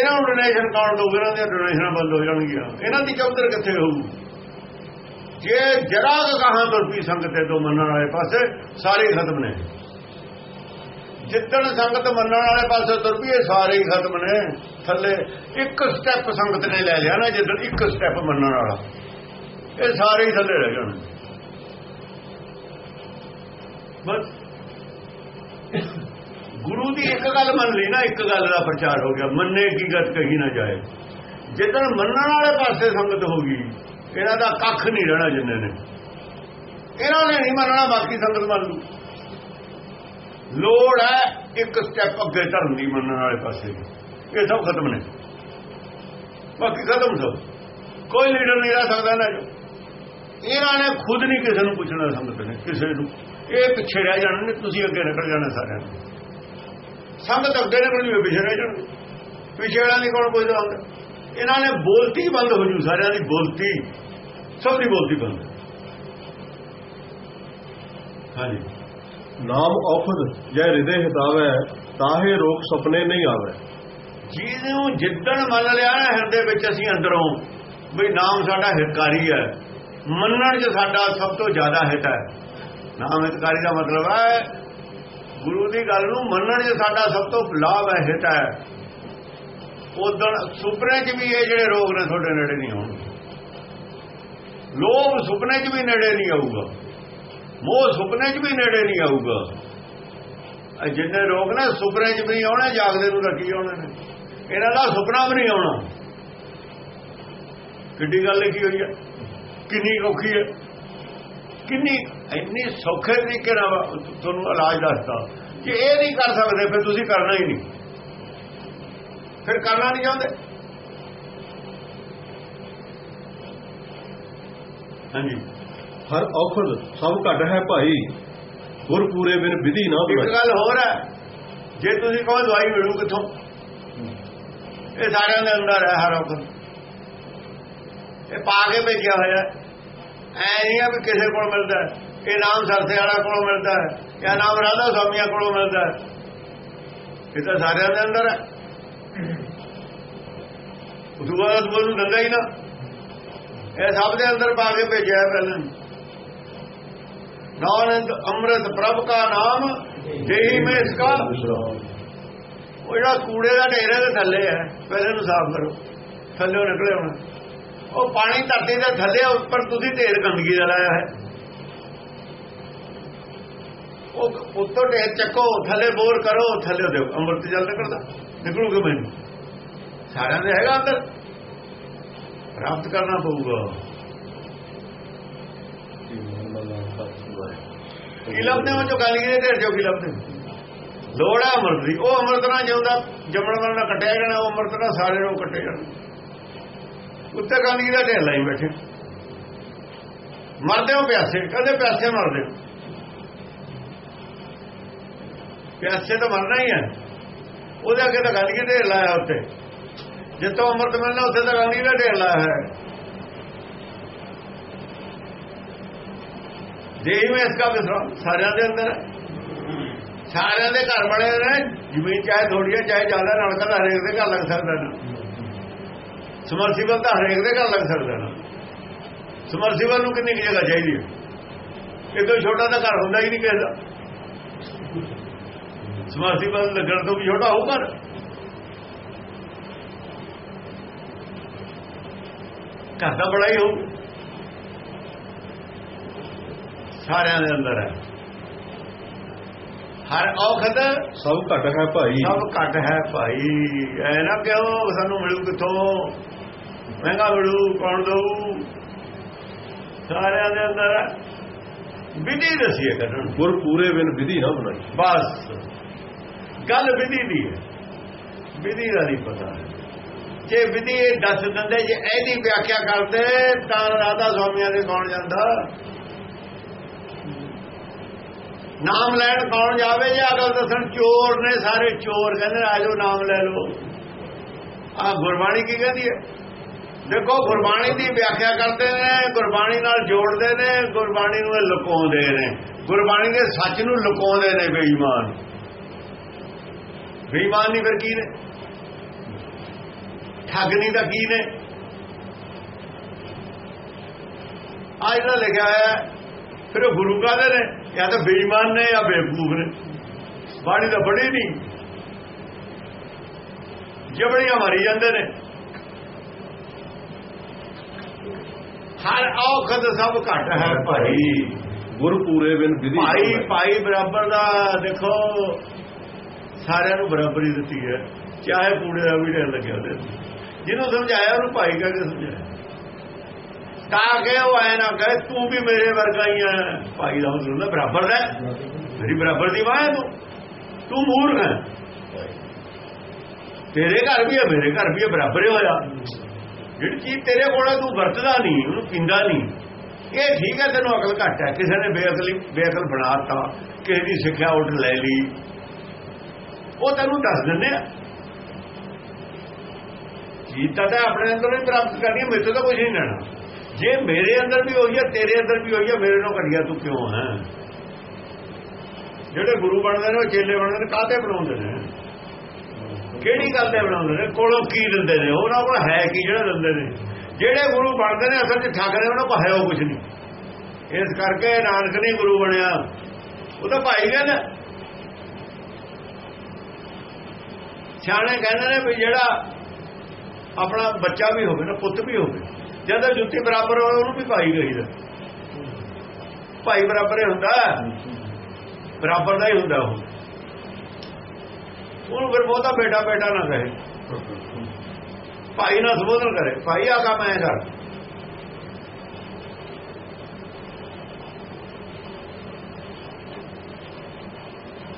ਇਹਨਾਂ ਨੂੰ ਡੋਨੇਸ਼ਨ ਕੌਣ ਦਊਗਾ ਇਹਨਾਂ ਦੀਆਂ ਡੋਨੇਸ਼ਨਾਂ ਬੰਦ ਹੋ ਜਾਣਗੀਆਂ। ਇਹਨਾਂ ਦੀ ਚੌਧਰ ਕਿੱਥੇ ਹੋਊ? ਜੇ ਜਰਾ ਕਹਾਂ ਤੁਰਪੀ ਸੰਗਤ ਦੇ ਮੰਨਣ ਵਾਲੇ ਪਾਸੇ, ਸਾਰੇ ਹੀ ਖਤਮ ਨੇ। ਜਿੱਦਣ ਸੰਗਤ ਮੰਨਣ ਵਾਲੇ ਪਾਸੇ ਤੁਰਪੀ ਇਹ ਸਾਰੇ ਹੀ ਖਤਮ ਨੇ। ਥੱਲੇ ਇੱਕ ਸਟੈਪ ਸੰਗਤ ਨੇ ਲੈ ਲਿਆ ਨਾ, ਜਿੱਦਣ ਇੱਕ ਸਟੈਪ ਮੰਨਣ ਵਾਲਾ। ਇਹ ਸਾਰੇ ਹੀ ਥੱਲੇ ਰਹਿ ਜਾਣ। ਬਸ। ਗੁਰੂ ਦੀ ਇੱਕ ਗੱਲ ਮੰਨ ਲਈ ਨਾ, ਇੱਕ ਗੱਲ ਦਾ ਪ੍ਰਚਾਰ ਹੋ ਗਿਆ, ਮੰਨੇ ਕੀ ਗੱਲ ਕਹੀ ਨਾ ਜਾਏ। ਜਿੱਦਣ ਮੰਨਣ ਵਾਲੇ ਪਾਸੇ ਸੰਗਤ ਹੋ ਗਈ, ਇਹਨਾਂ ਦਾ ਕੱਖ ਨਹੀਂ ਰਹਿਣਾ ਜਿੰਨੇ ਨੇ। ਇਹਨਾਂ ਨੇ ਨਹੀਂ ਮੰਨਣਾ, ਬਾਕੀ ਸੰਗਤ ਮੰਨ ਲੂ ਲੋੜ ਹੈ ਇੱਕ ਸਟੈਪ ਅੱਗੇ ਧਰਨ ਦੀ ਮੰਨਣ ਵਾਲੇ ਪਾਸੇ। ਇਹ ਸਭ ਖਤਮ ਨੇ। ਬਾਕੀ ਖਤਮ ਸਭ। ਕੋਈ ਲੀਡਰ ਨਹੀਂ ਰਹਿ ਸਕਦਾ ਨਾ ਜੋ ਇਹਨਾਂ ਨੇ ਖੁਦ ਨਹੀਂ ਕਿਸੇ ਨੂੰ ਪੁੱਛਣਾ ਸੰਗਤ ਨੇ, ਕਿਸੇ ਨੂੰ। ਇਹ ਪਿੱਛੇ ਰਹਿ ਜਾਣਾ ਨੇ ਤੁਸੀਂ ਅੱਗੇ ਨਿਕਲ ਜਾਣਾ ਸਾਰਿਆਂ ਨੇ। ਸੰਗਤ ਅੱਗੇ ਨਿਕਲ ਜੂਵੇ ਪਿੱਛੇ ਰਹਿ ਜਾਣਗੇ ਪਿੱਛੇ ਵਾਲਾ ਨਹੀਂ ਕੋਣ ਕੋਈ ਹੁੰਦਾ ਇਹਨਾਂ ਨੇ ਬੋਲਤੀ ਬੰਦ ਹੋ ਜੂ ਸਾਰਿਆਂ ਦੀ ਬੋਲਤੀ। ਸਭ ਦੀ ਬੋਲਤੀ ਬੰਦ। ਹਾਂਜੀ। ਨਾਮ ਔਖਦ ਜੈ ਹਿਰਦੇ ਹਿਤਾਵੈ ਤਾਹੇ ਰੋਗ ਸੁਪਨੇ ਨਹੀਂ ਆਵੇ। ਜਿਹਨੂੰ ਜਿੱਦਣ ਮੰਨ ਲਿਆ ਨਾ ਹਿਰਦੇ ਵਿੱਚ ਅਸੀਂ ਅੰਦਰੋਂ ਵੀ ਨਾਮ ਸਾਡਾ ਹਿਤਕਾਰੀ ਹੈ। ਮੰਨਣ 'ਚ ਸਾਡਾ ਸਭ ਤੋਂ ਜ਼ਿਆਦਾ ਹਿਤ ਹੈ। ਨਾਮ ਹਿਤਕਾਰੀ ਦਾ ਮਤਲਬ ਹੈ ਗੁਰੂ ਦੀ ਗੱਲ ਨੂੰ ਮੰਨਣ 'ਚ ਸਾਡਾ ਸਭ ਤੋਂ ਲਾਭ ਹੈ, ਹਿਤ ਹੈ। ਉਦੋਂ ਸੁਪਨੇ 'ਚ ਵੀ ਇਹ ਜਿਹੜੇ ਰੋਗ ਨੇ, ਤੁਹਾਡੇ ਨੇੜੇ ਨਹੀਂ ਆਉਣਗੇ ਲੋਭ ਸੁਪਨੇ 'ਚ ਵੀ ਨੇੜੇ ਨਹੀਂ ਆਊਗਾ। ਮੋਹ ਸੁਪਨੇ 'ਚ ਵੀ ਨੇੜੇ ਨਹੀਂ ਆਊਗਾ। ਜਿੰਨੇ ਰੋਗ ਨੇ, ਸੁਪਨੇ 'ਚ ਵੀ ਨਹੀਂ ਆਉਣੇ, ਜਾਗਦੇ ਨੂੰ ਰੱਖੀ ਆਉਣੇ ਨੇ। ਇਹਨਾਂ ਦਾ ਸੁਪਨਾ ਵੀ ਨਹੀਂ ਆਉਣਾ। ਕਿੱਡੀ ਗੱਲ ਲਿਖੀ ਹੋਈ ਹੈ? ਕਿੰਨੀ ਔਖੀ ਹੈ? ਕਿੰਨੀ ਇੰਨੀ ਸੌਖੇ ਤਰੀਕੇ ਨਾਲ ਤੁਹਾਨੂੰ ਇਲਾਜ ਦੱਸਦਾ ਕਿ ਇਹ ਨਹੀਂ ਕਰ ਸਕਦੇ ਫਿਰ ਤੁਸੀਂ ਕਰਨਾ ਹੀ ਨਹੀਂ। ਫਿਰ ਕਰਨਾ ਨਹੀਂ ਚਾਹੁੰਦੇ। ਹਾਂਜੀ। ਹਰ ਔਖਦ ਸਭ ਘਟ ਹੈ ਭਾਈ। ਗੁਰ ਪੂਰੇ ਬਿਨ ਵਿਧੀ ਨਾ ਇੱਕ ਗੱਲ ਹੋਰ ਹੈ ਜੇ ਤੁਸੀਂ ਕਹੋ ਦਵਾਈ ਮਿਲੂ ਕਿੱਥੋਂ? ਇਹ ਸਾਰਿਆਂ ਦੇ ਅੰਦਰ ਹੈ ਹਰ ਔਖਦ। ਇਹ ਪਾ ਕੇ ਭੇਜਿਆ ਹੋਇਆ ਐ ਨਹੀਂ ਆ ਵੀ ਕਿਸੇ ਕੋਲ ਮਿਲਦਾ ਇਹ ਨਾਮ ਸਰਸੇ ਵਾਲਾ ਕੋਲੋਂ ਮਿਲਦਾ ਹੈ ਜਾਂ ਨਾਮ ਰਾਧਾ ਸਵਾਮੀਆਂ ਕੋਲੋਂ ਮਿਲਦਾ ਹੈ। ਇਹ ਤਾਂ ਸਾਰਿਆਂ ਦੇ ਅੰਦਰ ਹੈ। ਦੂਆ ਦਾ ਦੂਆ ਨੂੰ ਦਿੰਦਾ ਹੀ ਨਾ। ਇਹ ਸਭ ਦੇ ਅੰਦਰ ਪਾ ਕੇ ਭੇਜਿਆ ਪਹਿਲਾਂ। ਨਾਨਕ ਅੰਮ੍ਰਿਤ ਪ੍ਰਭ ਕਾ ਨਾਮ ਜਿਹੀ ਮੈਂ ਇਸਕਾ ਉਹ ਜਿਹੜਾ ਕੂੜੇ ਦਾ ਢੇਰ ਦੇ ਥੱਲੇ ਹੈ। ਪਹਿਲੇ ਨੂੰ ਸਾਫ਼ ਕਰੋ। ਥੱਲੇ ਨਿਕਲੇ ਹੁਣ। ਉਹ ਪਾਣੀ ਧਰਤੀ ਦੇ ਥੱਲੇ ਉੱਪਰ ਤੁਸੀਂ ਢੇਰ ਗੰਦਗੀ ਦਾ ਲਾਇਆ ਹੈ। ਉਹ ਉੱਤੋਂ ਢੇਰ ਚੱਕੋ, ਥੱਲੇ ਬੋਰ ਕਰੋ, ਥੱਲੇ ਦਿਓ ਅੰਮ੍ਰਿਤ ਜਲ ਨਿਕਲਦਾ, ਨਿਕਲੂਗਾ ਮੈਨੂੰ ਸਾਰਿਆਂ ਦੇ ਹੈਗਾ ਅੰਦਰ। ਪ੍ਰਾਪਤ ਕਰਨਾ ਪਊਗਾ। ਕੀ ਲੱਭਦੇ ਹੋ ਜੋ ਗਾਲੀਏ ਦੇ ਢੇਰ ਜੋ ਕੀ ਲੱਭਦੇ ਲੋੜ ਹੈ ਅੰਮ੍ਰਿਤ ਦੀ। ਉਹ ਅੰਮ੍ਰਿਤ ਨਾਲ ਜਿਉਂਦਾ, ਜੰਮਣ ਵਾਲਾ ਕੱਟਿਆ ਜਾਣਾ, ਉਹ ਅੰਮ੍ਰਿਤ ਨਾਲ ਸਾਰੇ ਨੂੰ ਕੱਟੇ ਜਾਣਾ। ਉੱਤੇ ਗੰਦਗੀ ਦਾ ਢੇਰ ਲਾਈ ਬੈਠੇ। ਮਰਦੇ ਹੋ ਪਿਆਸੇ, ਕਦੇ ਪਿਆਸੇ ਮਰਦੇ ਹੋ। ਪਿਆਸੇ ਤਾਂ ਮਰਨਾ ਹੀ ਹੈ। ਉਹਦੇ ਅੱਗੇ ਤਾਂ ਗੰਦਗੀ ਢੇਰ ਲਾਇਆ ਉੱਤੇ ਜਿੱਥੋਂ ਅੰਮ੍ਰਿਤ ਮਿਲਣਾ, ਉੱਥੇ ਤਾਂ ਗੰਦਗੀ ਦਾ ਢੇਰ ਲਾਇਆ ਹੈ। ਦੇਹੀ ਵਿੱਚ ਇਸ ਦਾ ਵਿਸਰਾਮ ਸਾਰਿਆਂ ਦੇ ਅੰਦਰ ਸਾਰਿਆਂ ਦੇ ਘਰ ਬਣੇ ਨੇ। ਜ਼ਮੀਨ ਚਾਹੇ ਥੋੜੀ ਹੈ, ਚਾਹੇ ਜ਼ਿਆਦਾ ਨਲਕਾ ਹਰੇਕ ਦੇ ਘਰ ਲੱਗ ਸਕਦਾ ਨਾ ਸਮਰਸੀਬਲ ਤਾਂ ਹਰੇਕ ਦੇ ਘਰ ਲੱਗ ਸਕਦਾ ਨਾ। ਸਮਰਸੀਬਲ ਨੂੰ ਕਿੰਨੀ ਜਗ੍ਹਾ ਚਾਹੀਦੀ ਹੈ? ਇਹ ਤੋਂ ਛੋਟਾ ਤਾਂ ਘਰ ਹੁੰਦਾ ਹੀ ਨਹੀਂ ਕਿਸੇ ਦਾ। ਸਮਰਸੀਬਲ ਲੱਗਣ ਤੋਂ ਵੀ ਛੋਟਾ ਹੋਊ ਘਰ ਘਰ ਦਾ ਬੜਾ ਹੀ ਹੋਊ। ਸਾਰਿਆਂ ਦੇ ਅੰਦਰ ਹੈ। ਹਰ ਔਖਦ ਸਭ ਘਟ ਹੈ ਭਾਈ। ਸਭ ਘਟ ਹੈ ਭਾਈ। ਐ ਨਾ ਕਿਉਂ ਸਾਨੂੰ ਮਿਲੂ ਕਿੱਥੋਂ? ਮਹਿੰਗਾ ਮਿਲੂ ਕੌਣ ਦਊ? ਸਾਰਿਆਂ ਦੇ ਅੰਦਰ। ਵਿਧੀ ਦਸੀਏ ਕਰਨ ਗੁਰ ਪੂਰੇ ਬਿਨ ਵਿਧੀ ਨਾ ਬਣਾਈ। ਬਸ। ਗੱਲ ਵਿਧੀ ਦੀ ਹੈ। ਵਿਧੀ ਦਾ ਨਹੀਂ ਪਤਾ। ਜੇ ਵਿਧੀ ਇਹ ਦੱਸ ਦਿੰਦੇ ਜੇ ਇਹਦੀ ਵਿਆਖਿਆ ਕਰਦੇ ਤਾਂ ਰਾਧਾ ਸਵਾਮੀਆਂ ਦੇ ਕੌਣ ਜਾਂਦਾ? ਨਾਮ ਲੈਣ ਕੌਣ ਜਾਵੇ? ਜੇ ਅਗਲ ਦੱਸਣ ਚੋਰ ਨੇ ਸਾਰੇ ਚੋਰ। ਕਹਿੰਦੇ ਆਜੋ ਨਾਮ ਲੈ ਲਓ। ਆ ਗੁਰਬਾਣੀ ਕੀ ਕਹਿੰਦੀ ਹੈ? ਦੇਖੋ, ਗੁਰਬਾਣੀ ਦੀ ਵਿਆਖਿਆ ਕਰਦੇ ਨੇ, ਗੁਰਬਾਣੀ ਨਾਲ ਜੋੜਦੇ ਨੇ, ਗੁਰਬਾਣੀ ਨੂੰ ਇਹ ਲੁਕਾਉਂਦੇ ਨੇ। ਗੁਰਬਾਣੀ ਦੇ ਸੱਚ ਨੂੰ ਲੁਕਾਉਂਦੇ ਨੇ ਬੇਈਮਾਨ। ਬੇਈਮਾਨ ਨਹੀਂ ਫਿਰ ਕੀ ਨੇ? ਠੱਗਣੀ ਦਾ ਕੀ ਨੇ? ਆ ਜਿਹੜਾ ਲਿਖਿਆ ਹੈ, ਫਿਰ ਉਹ ਗੁਰੂ ਕਾਹਦੇ ਨੇ? ਜਾਂ ਤਾਂ ਬੇਈਮਾਨ ਨੇ ਜਾਂ ਬੇਵਕੂਫ ਨੇ। ਬਾਣੀ ਤਾਂ ਬੜੀ ਨਹੀਂ। ਜਬੜੀਆਂ ਮਾਰੀ ਜਾਂਦੇ ਨੇ। ਹਰ ਔਖਦ ਸਭ ਘਟ ਹੈ ਭਾਈ। ਗੁਰ ਪੂਰੇ ਬਿਨ ਵਿਧੀ ਭਾਈ। ਭਾਈ ਬਰਾਬਰ ਦਾ ਦੇਖੋ ਸਾਰਿਆਂ ਨੂੰ ਬਰਾਬਰੀ ਦਿੱਤੀ ਹੈ। ਚਾਹੇ ਕੂੜੇ ਦਾ ਵੀ ਢੇਰ ਲੱਗਿਆ ਉਹਦੇ। ਜਿਹਨੂੰ ਸਮਝਾਇਆ ਉਹਨੂੰ ਭਾਈ ਕਹਿ ਕੇ ਸਮਝਾਇਆ। ਤਾਂ ਕਿ ਉਹ ਐ ਨਾ ਕਹੇ ਤੂੰ ਵੀ ਮੇਰੇ ਵਰਗਾ ਹੀ ਹੈ। ਭਾਈ ਦਾ ਮਤਲਬ ਬਰਾਬਰ ਦਾ। ਮੇਰੀ ਬਰਾਬਰ ਦੀ ਮਾਂ ਹੈ ਤੂੰ। ਤੂੰ ਮੂਰਖ ਹੈ। ਤੇਰੇ ਘਰ ਵੀ ਹੈ ਮੇਰੇ ਘਰ ਵੀ ਹੈ ਬਰਾਬਰ ਹੋਇਆ। ਜਿਹੜੀ ਚੀਜ਼ ਤੇਰੇ ਕੋਲ ਹੈ ਤੂੰ ਵਰਤਦਾ ਨਹੀਂ, ਉਹਨੂੰ ਪੀਂਦਾ ਨਹੀਂ। ਇਹ ਠੀਕ ਹੈ, ਤੈਨੂੰ ਅਕਲ ਘੱਟ ਹੈ। ਕਿਸੇ ਨੇ ਬੇਅਕਲੀ ਬੇਅਕਲ ਬਣਾਤਾ ਕਿਸੇ ਦੀ ਸਿੱਖਿਆ ਉੱਠ ਲੈ ਲਈ। ਉਹ ਤੈਨੂੰ ਦੱਸ ਦਿੰਦੇ ਆ। ਚੀਜ਼ ਤਾਂ ਆਪਣੇ ਅੰਦਰ ਹੀ ਪ੍ਰਾਪਤ ਕਰਨੀ ਹੈ, ਮੇਰੇ ਤੋਂ ਤਾਂ ਕੁਝ ਨਹੀਂ ਲੈਣਾ। ਜੇ ਮੇਰੇ ਅੰਦਰ ਵੀ ਹੋਈ ਹੈ, ਤੇਰੇ ਅੰਦਰ ਵੀ ਹੋਈ ਹੈ, ਮੇਰੇ ਨਾਲ ਘਟਿਆ ਤੂੰ ਕਿਉਂ ਹੈ? ਜਿਹੜੇ ਗੁਰੂ ਬਣਦੇ ਨੇ, ਉਹ ਚੇਲੇ ਬਣਦੇ ਨੇ, ਕਾਹਤੇ ਬਣਾਉਂਦੇ ਨੇ? ਕਿਹੜੀ ਗੱਲ ਦੇ ਬਣਾਉਂਦੇ ਨੇ? ਕੋਲੋਂ ਕੀ ਦਿੰਦੇ ਨੇ? ਉਹਨਾਂ ਕੋਲ ਹੈ ਕੀ? ਜਿਹੜਾ ਦਿੰਦੇ ਨੇ? ਜਿਹੜੇ ਗੁਰੂ ਬਣਦੇ ਨੇ, ਅਸਲ 'ਚ ਠੱਗ ਨੇ, ਉਹਨਾਂ ਕੋਲ ਹੈ ਉਹ ਕੁਝ ਨਹੀਂ। ਇਸ ਕਰਕੇ ਨਾਨਕ ਨਹੀਂ ਗੁਰੂ ਬਣਿਆ। ਉਹ ਤਾਂ ਭਾਈ ਕਹਿੰਦਾ ਸਿਆਣੇ ਕਹਿੰਦੇ ਨੇ ਵੀ ਜਿਹੜਾ ਆਪਣਾ ਬੱਚਾ ਵੀ ਹੋਵੇ ਨਾ, ਪੁੱਤ ਵੀ ਹੋਵੇ, ਜਦੋਂ ਜੁੱਤੀ ਬਰਾਬਰ ਹੋਵੇ, ਉਹਨੂੰ ਵੀ ਭਾਈ ਕਹੀਦਾ। ਭਾਈ ਬਰਾਬਰ ਹੀ ਹੁੰਦਾ। ਬਰਾਬਰ ਦਾ ਹੀ ਹੁੰਦਾ ਉਹ। ਉਹਨੂੰ ਫਿਰ ਬਹੁਤਾ ਬੇਟਾ ਬੇਟਾ ਨਾ ਕਹੇ। ਭਾਈ ਨਾਲ ਸੰਬੋਧਨ ਕਰੇ। ਭਾਈ ਆ ਕੰਮ ਐ ਕਰ।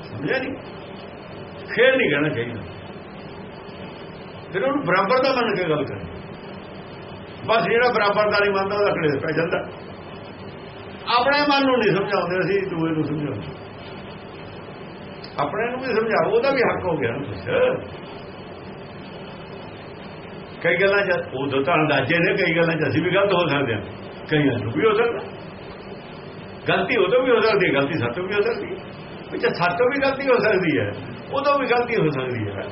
ਸਮਝਿਆ ਨਹੀਂ ਖੇਡ ਨਹੀਂ ਕਹਿਣਾ ਚਾਹੀਦਾ। ਫਿਰ ਉਹਨੂੰ ਬਰਾਬਰ ਦਾ ਮੰਨ ਕੇ ਗੱਲ ਕਰੇ। ਬਸ ਜਿਹੜਾ ਬਰਾਬਰ ਦਾ ਨਹੀਂ ਮੰਨਦਾ, ਉਹਦਾ ਕੜੇ ਪੈ ਜਾਂਦਾ। ਆਪਣੇ ਮਨ ਨੂੰ ਨਹੀਂ ਸਮਝਾਉਂਦੇ ਅਸੀਂ, ਦੂਏ ਨੂੰ ਸਮਝਾਉਂਦੇ। ਆਪਣੇ ਨੂੰ ਵੀ ਸਮਝਾਓ, ਉਹਦਾ ਵੀ ਹੱਕ ਹੋ ਗਿਆ ਨਾ ਕੁਛ। ਕਈ ਗੱਲਾਂ ਚ ਉਦੋਂ ਤਾਂ ਅੰਦਾਜ਼ੇ ਨੇ ਕਈ ਗੱਲਾਂ ਚ ਅਸੀਂ ਵੀ ਗਲਤ ਹੋ ਸਕਦੇ ਹਾਂ। ਕਈਆਂ ਨੂੰ ਵੀ ਹੋ ਸਕਦਾ। ਗਲਤੀ ਉਦੋਂ ਵੀ ਹੋ ਸਕਦੀ ਹੈ, ਗਲਤੀ ਸਾਤੋਂ ਵੀ ਹੋ ਸਕਦੀ ਹੈ। ਵਿੱਚ ਸਾਤੋਂ ਵੀ ਗਲਤੀ ਹੋ ਸਕਦੀ ਹੈ, ਉਦੋਂ ਵੀ ਗਲਤੀ ਹੋ ਸਕਦੀ ਹੈ।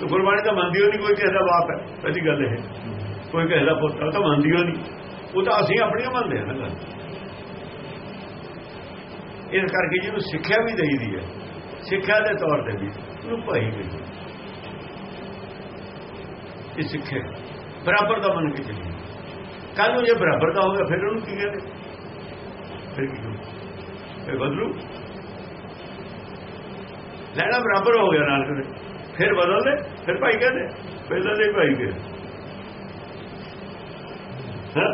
ਤੇ ਗੁਰਬਾਣੀ ਤਾਂ ਮੰਨਦੀ ਹੋ ਨਹੀਂ ਕੋਈ ਕਿਸੇ ਦਾ ਬਾਪ ਹੈ ਪਹਿਲੀ ਗੱਲ ਇਹ। ਕੋਈ ਕਿਸੇ ਦਾ ਪੁੱਤ ਤਾਂ ਮੰਨਦੀ ਹੋ ਨਹੀਂ। ਉਹ ਤਾਂ ਅਸੀਂ ਆਪਣੀਆਂ ਮੰਨਦੇ ਹਾਂ ਨਾ ਗੱਲ। ਇਸ ਕਰਕੇ ਜਿਹਨੂੰ ਸਿੱਖਿਆ ਵੀ ਦੇਈਦੀ ਹੈ ਸਿੱਖਿਆ ਦੇ ਤੌਰ ਤੇ ਵੀ ਉਹਨੂੰ ਭਾਈ ਵੀ ਇਹ ਸਿੱਖੇ ਬਰਾਬਰ ਦਾ ਮੰਨ ਕੇ ਚੱਲੀ ਕੱਲ ਨੂੰ ਜੇ ਬਰਾਬਰ ਦਾ ਹੋਵੇ ਫਿਰ ਉਹਨੂੰ ਕੀ ਕਹਿੰਦੇ? ਫਿਰ ਕੀ ਫਿਰ ਬਦਲੂ? ਲੈਣਾ ਬਰਾਬਰ ਹੋ ਗਿਆ ਨਾਲ ਕਰੇ ਫਿਰ ਬਦਲ ਲੈ ਫਿਰ ਭਾਈ ਕਹਿੰਦੇ ਪਹਿਲਾਂ ਦੇ ਭਾਈ ਕਹਿੰਦੇ ਹਾਂ।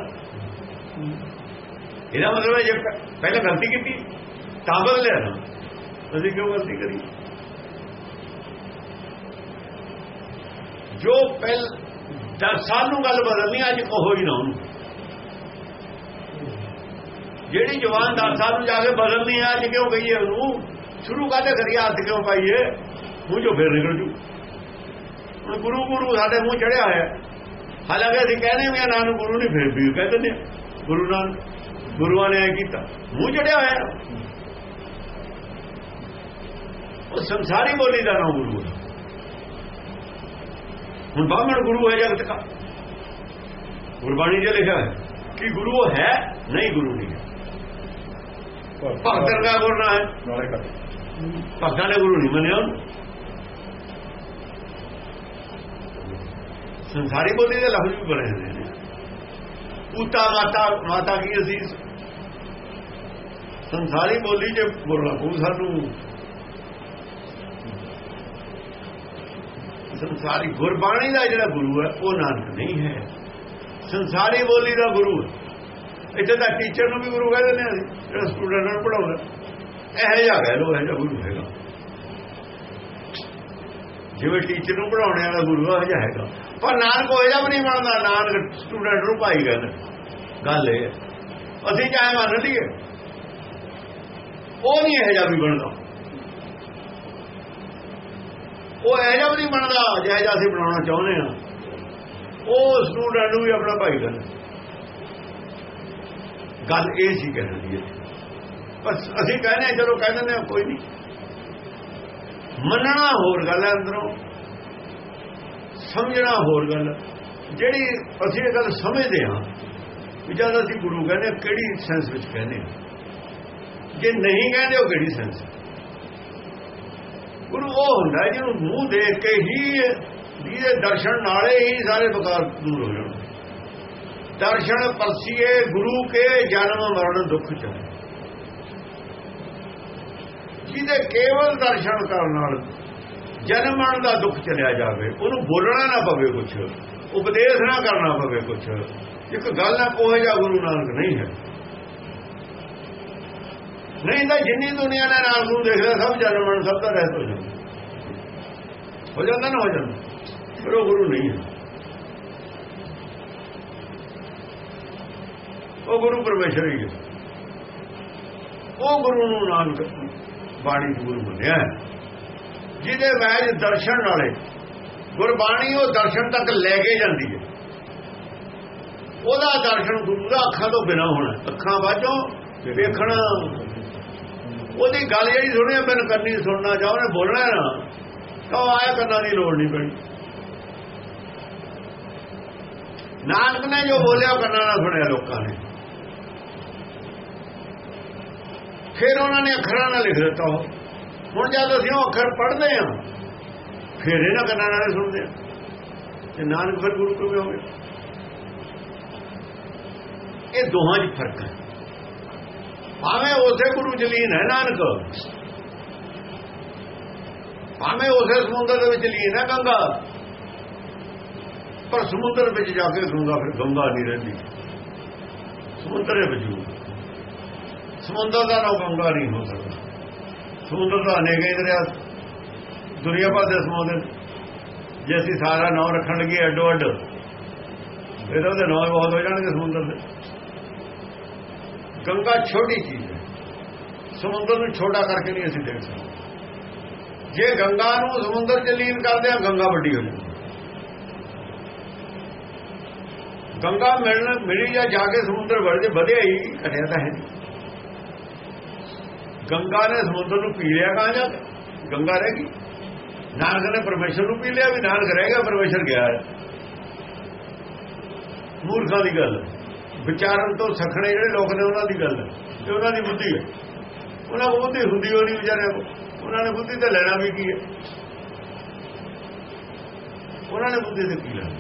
ਇਹਦਾ ਮਤਲਬ ਹੈ ਜੇ ਪਹਿਲਾਂ ਗਲਤੀ ਕੀਤੀ ਤਾਂ ਬਦਲਿਆ ਨਾ ਅਸੀਂ ਕਿਉਂ ਗਲਤੀ ਕਰੀ? ਜੋ ਪਹਿਲ ਦਸ ਸਾਲ ਨੂੰ ਗੱਲ ਬਦਲਣੀ ਅੱਜ ਕਹੋ ਹੀ ਨਾ ਉਹਨੂੰ ਜਿਹੜੀ ਜਵਾਨ 10 ਸਾਲ ਨੂੰ ਜਾ ਕੇ ਬਦਲਣੀ ਹੈ ਅੱਜ ਕਿਉਂ ਕਹੀਏ ਉਹਨੂੰ? ਸ਼ੁਰੂ ਕਾਹਦੇ ਕਰੀਏ? ਹੱਥ ਕਿਉਂ ਪਾਈਏ? ਮੂੰਹ ਚੋਂ ਫੇਰ ਨਿਕਲ ਜੂ। ਹੁਣ ਗੁਰੂ ਗੁਰੂ ਸਾਡੇ ਮੂੰਹ ਚੜਿਆ ਹੋਇਆ। ਹਾਲਾਂਕਿ ਅਸੀਂ ਕਹਿੰਦੇ ਵੀ ਇਹਨਾਂ ਨੂੰ ਗੁਰੂ ਨਹੀਂ ਫੇਰ ਵੀ ਕਹਿੰਦੇ ਨੇ ਗੁਰੂ ਨਾਨਕ ਗੁਰੂਆਂ ਨੇ ਇਹ ਕੀਤਾ। ਮੂੰਹ ਚੜਿਆ ਹੋਇਆ। ਉਹ ਸੰਸਾਰੀ ਬੋਲੀ ਦਾ ਨਾਮ ਗੁਰੂ ਹੈ। ਹੁਣ ਬਾਹਮਣ ਗੁਰੂ ਹੈ ਜਗਤ ਦਾ ਗੁਰਬਾਣੀ 'ਚ ਲਿਖਿਆ ਹੈ ਕਿ ਗੁਰੂ ਉਹ ਹੈ ਨਹੀਂ ਗੁਰੂ ਨਹੀਂ ਹੈ। ਭਗਤਾਂ ਦਾ ਗੁਰੂ ਨਾ ਹੈ। ਭਗਤਾਂ ਨੇ ਗੁਰੂ ਨਹੀਂ ਮੰਨਿਆ ਸੰਸਾਰੀ ਬੋਲੀ ਦੇ ਲਫ਼ਜ਼ ਵੀ ਬਣੇ ਨੇ। ਪੂਤਾ ਮਾਤਾ ਮਾਤਾ ਕੀ ਅਸੀਸ? ਸੰਸਾਰੀ ਬੋਲੀ ਜੇ ਬੋਲਣਾ ਉਹ ਸਾਨੂੰ। ਸੰਸਾਰੀ ਗੁਰਬਾਣੀ ਦਾ ਜਿਹੜਾ ਗੁਰੂ ਹੈ, ਉਹ ਨਾਨਕ ਨਹੀਂ ਹੈ। ਸੰਸਾਰੀ ਬੋਲੀ ਦਾ ਗੁਰੂ ਹੈ। ਇੱਥੇ ਤਾਂ ਟੀਚਰ ਨੂੰ ਵੀ ਗੁਰੂ ਕਹਿੰਦੇ ਨੇ ਅਸੀਂ ਜਿਹੜਾ ਸਟੂਡੈਂਟ ਨੂੰ ਪੜਾਉਂਦਾ ਇਹ ਜਿਹਾ ਕਹਿ ਲੋ ਇਹ ਜਿਹਾ ਗੁਰੂ ਹੈਗਾ। ਜਿਵੇਂ ਟੀਚਰ ਨੂੰ ਪੜਾਉਣੇ ਵਾਲਾ ਗੁਰੂ ਉਹ ਜਿਹਾ ਹੈਗਾ। ਪਰ ਨਾਨਕ ਉਹ ਜਿਹਾ ਵੀ ਨਹੀਂ ਬਣਦਾ, ਨਾਨਕ ਸਟੂਡੈਂਟ ਨੂੰ ਭਾਈ ਕਹਿੰਦਾ। ਗੱਲ ਇਹ ਹੈ। ਅਸੀਂ ਚਾਹੇ ਮੰਨ ਲਈਏ, ਉਹ ਨਹੀਂ ਇਹ ਜਿਹਾ ਵੀ ਬਣਦਾ। ਉਹ ਇਹ ਜਿਹਾ ਵੀ ਨਹੀਂ ਬਣਦਾ ਜਿਹੜਾ ਜਿਹਾ ਅਸੀਂ ਬਣਾਉਣਾ ਚਾਹੁੰਦੇ ਆ ਉਹ ਸਟੂਡੈਂਟ ਨੂੰ ਵੀ ਆਪਣਾ ਭਾਈ ਕਹਿੰਦਾ ਗੱਲ ਇਹ ਸੀ ਕਹਿਣ ਹੈ ਬਸ ਅਸੀਂ ਕਹਿੰਦੇ ਹਾਂ, ਚਲੋ ਕਹਿ ਦਿੰਦੇ ਹਾਂ ਕੋਈ ਨਹੀਂ। ਮੰਨਣਾ ਹੋਰ ਗੱਲ ਹੈ ਅੰਦਰੋਂ। ਸਮਝਣਾ ਹੋਰ ਗੱਲ। ਜਿਹੜੀ ਅਸੀਂ ਇਹ ਗੱਲ ਸਮਝਦੇ ਹਾਂ ਵੀ ਜਦ ਅਸੀਂ ਗੁਰੂ ਕਹਿੰਦੇ ਹਾਂ, ਕਿਹੜੀ ਸੈਂਸ ਵਿੱਚ ਕਹਿੰਦੇ ਹਾਂ? ਜੇ ਨਹੀਂ ਕਹਿੰਦੇ ਉਹ ਕਿਹੜੀ ਸੈਂਸ ਗੁਰੂ ਉਹ ਹੁੰਦਾ ਜਿਹਨੂੰ ਮੂੰਹ ਦੇਖ ਕੇ ਹੀ ਜਿਹਦੇ ਦਰਸ਼ਨ ਨਾਲੇ ਹੀ ਸਾਰੇ ਵਿਕਾਰ ਦੂਰ ਹੋ ਜਾਣ। ਦਰਸ਼ਨ ਪਰਸੀਏ ਗੁਰੂ ਕੇ ਜਨਮ ਮਰਨ ਦੁੱਖ ਚ। ਜਿਹਦੇ ਕੇਵਲ ਦਰਸ਼ਨ ਕਰਨ ਨਾਲ ਜਨਮ ਮਰਨ ਦਾ ਦੁੱਖ ਚਲਿਆ ਜਾਵੇ, ਉਹਨੂੰ ਬੋਲਣਾ ਨਾ ਪਵੇ ਕੁਛ, ਉਪਦੇਸ਼ ਨਾ ਕਰਨਾ ਪਵੇ ਕੁਛ। ਇੱਕ ਗੱਲ ਨਾ ਕੋਹ ਜਾ ਗੁਰੂ ਨਾਨਕ ਨਹੀਂ ਹੈ। ਨਹੀਂ ਤਾਂ ਜਿੰਨੀ ਦੁਨੀਆ ਨੇ ਨਾਲ ਨੂੰ ਦੇਖਦਾ ਸਭ ਜਨਮ ਮਰਨ ਸਭ ਦਾ ਰਹਿਤ ਹੋ ਜਾਂਦਾ। ਹੋ ਜਾਂਦਾ ਨਾ ਹੋ ਜਾਂਦਾ। ਪਰ ਉਹ ਗੁਰੂ ਨਹੀਂ ਹੈ। ਉਹ ਗੁਰੂ ਪਰਮੇਸ਼ਰ ਹੀ ਹੈ। ਉਹ ਗੁਰੂ ਨੂੰ ਨਾਨਕ ਬਾਣੀ ਗੁਰੂ ਮੰਨਿਆ ਜਿਹਦੇ ਵੈਜ ਦਰਸ਼ਨ ਵਾਲੇ, ਗੁਰਬਾਣੀ ਉਹ ਦਰਸ਼ਨ ਤੱਕ ਲੈ ਕੇ ਜਾਂਦੀ ਹੈ। ਉਹਦਾ ਦਰਸ਼ਨ ਗੁਰੂ ਦਾ ਅੱਖਾਂ ਤੋਂ ਬਿਨਾ ਹੋਣਾ ਅੱਖਾਂ ਬਾਝੋਂ ਵੇਖਣਾ ਉਹਦੀ ਗੱਲ ਜਿਹੜੀ ਸੁਣੀ ਮੈਨੂੰ ਕਰਨੀ ਸੁਣਨਾ ਜਾਂ ਉਹਨੇ ਬੋਲਣਾ ਨਾ। ਤਾਂ ਉਹ ਆਇਆ ਕੰਨਾਂ ਦੀ ਲੋੜ ਨਹੀਂ ਪੈਣੀ। ਨਾਨਕ ਨੇ ਜੋ ਬੋਲਿਆ, ਉਹ ਕੰਨਾਂ ਨਾਲ ਸੁਣਿਆ ਲੋਕਾਂ ਨੇ। ਫਿਰ ਉਹਨਾਂ ਨੇ ਅੱਖਰਾਂ ਨਾਲ ਲਿਖ ਦਿੱਤਾ ਉਹ। ਹੁਣ ਜਦ ਅਸੀਂ ਉਹ ਅੱਖਰ ਪੜ੍ਹਦੇ ਹਾਂ, ਫਿਰ ਇਹਨਾਂ ਕੰਨਾਂ ਨਾਲ ਸੁਣਦੇ ਹਾਂ। ਤੇ ਨਾਨਕ ਫਿਰ ਗੁਰੂ ਕਿਵੇਂ ਹੋ ਗਿਆ ਇਹ ਦੋਹਾਂ 'ਚ ਫ਼ਰਕ ਹੈ। ਭਾਵੇਂ ਉਸੇ ਗੁਰੂ ਜਲੀਨ ਹੈ, ਨਾਨਕ। ਭਾਵੇਂ ਉਸੇ ਸਮੁੰਦਰ ਦੇ ਵਿੱਚ ਲੀਨ ਹੈ ਗੰਗਾ। ਪਰ ਸਮੁੰਦਰ ਵਿੱਚ ਜਾ ਕੇ ਗੰਗਾ ਫਿਰ ਗੰਗਾ ਨਹੀਂ ਰਹਿੰਦੀ। ਸਮੁੰਦਰ ਦੇ ਵਿੱਚ ਸਮੁੰਦਰ ਦਾ ਨਾਮ ਗੰਗਾ ਨਹੀਂ ਹੋ ਸਕਦਾ। ਸਮੁੰਦਰ ਦਾ ਅਨੇਕ ਹੀ ਦਰਿਆ। ਦੁਨੀਆ ਭਰ ਦੇ ਸਮੁੰਦਰ। ਜੇ ਅਸੀਂ ਸਾਰਾ ਨਾਮ ਰੱਖਣ ਲੱਗੇ ਅੱਡੋ ਅੱਡ ਫਿਰ ਉਹਦੇ ਨਾਮ ਬਹੁਤ ਹੋ ਜਾਣਗੇ ਸਮੁੰਦਰ ਦੇ। ਗੰਗਾ ਛੋਟੀ ਚੀਜ਼ ਹੈ। ਸਮੁੰਦਰ ਨੂੰ ਛੋਟਾ ਕਰਕੇ ਨਹੀਂ ਅਸੀਂ ਦੇਖ ਸਕਦੇ। ਜੇ ਗੰਗਾ ਨੂੰ ਸਮੁੰਦਰ ਚ ਲੀਨ ਕਰਦੇ ਆ ਗੰਗਾ ਵੱਡੀ ਹੋ ਜਾਂਦੀ ਗੰਗਾ ਮਿਲਣ, ਮਿਲੀ ਜਾਂ ਜਾ ਕੇ ਸਮੁੰਦਰ ਵੜ ਜੇ, ਵਧਿਆ ਹੀ, ਘਟਿਆ ਤਾਂ ਹੈ ਗੰਗਾ ਨੇ ਸਮੁੰਦਰ ਨੂੰ ਪੀ ਲਿਆ ਕਹਾਂ ਜਾ ਗੰਗਾ ਰਹਿ ਗਈ। ਨਾਨਕ ਨੇ ਪਰਮੇਸ਼ਰ ਨੂੰ ਪੀ ਲਿਆ ਵੀ ਨਾਨਕ ਰਹਿ ਗਿਆ, ਪਰਮੇਸ਼ਰ ਗਿਆ ਹੈ। ਮੂਰਖਾਂ ਦੀ ਗੱਲ ਹੈ। ਵਿਚਾਰਨ ਤੋਂ ਸਖਣੇ ਜਿਹੜੇ ਲੋਕ ਨੇ ਉਹਨਾਂ ਦੀ ਗੱਲ। ਤੇ ਉਹਨਾਂ ਦੀ ਬੁੱਧੀ ਹੈ। ਉਹਨਾਂ ਬੁੱਧੀ ਹੁੰਦੀ ਹੋਣੀ ਵਿਚਾਰਿਆਂ ਕੋਲ। ਉਹਨਾਂ ਨੇ ਬੁੱਧੀ ਤੇ ਲੈਣਾ ਵੀ ਕੀ ਹੈ? ਉਹਨਾਂ ਨੇ ਬੁੱਧੀ ਤੇ ਕੀ ਲੈਣਾ?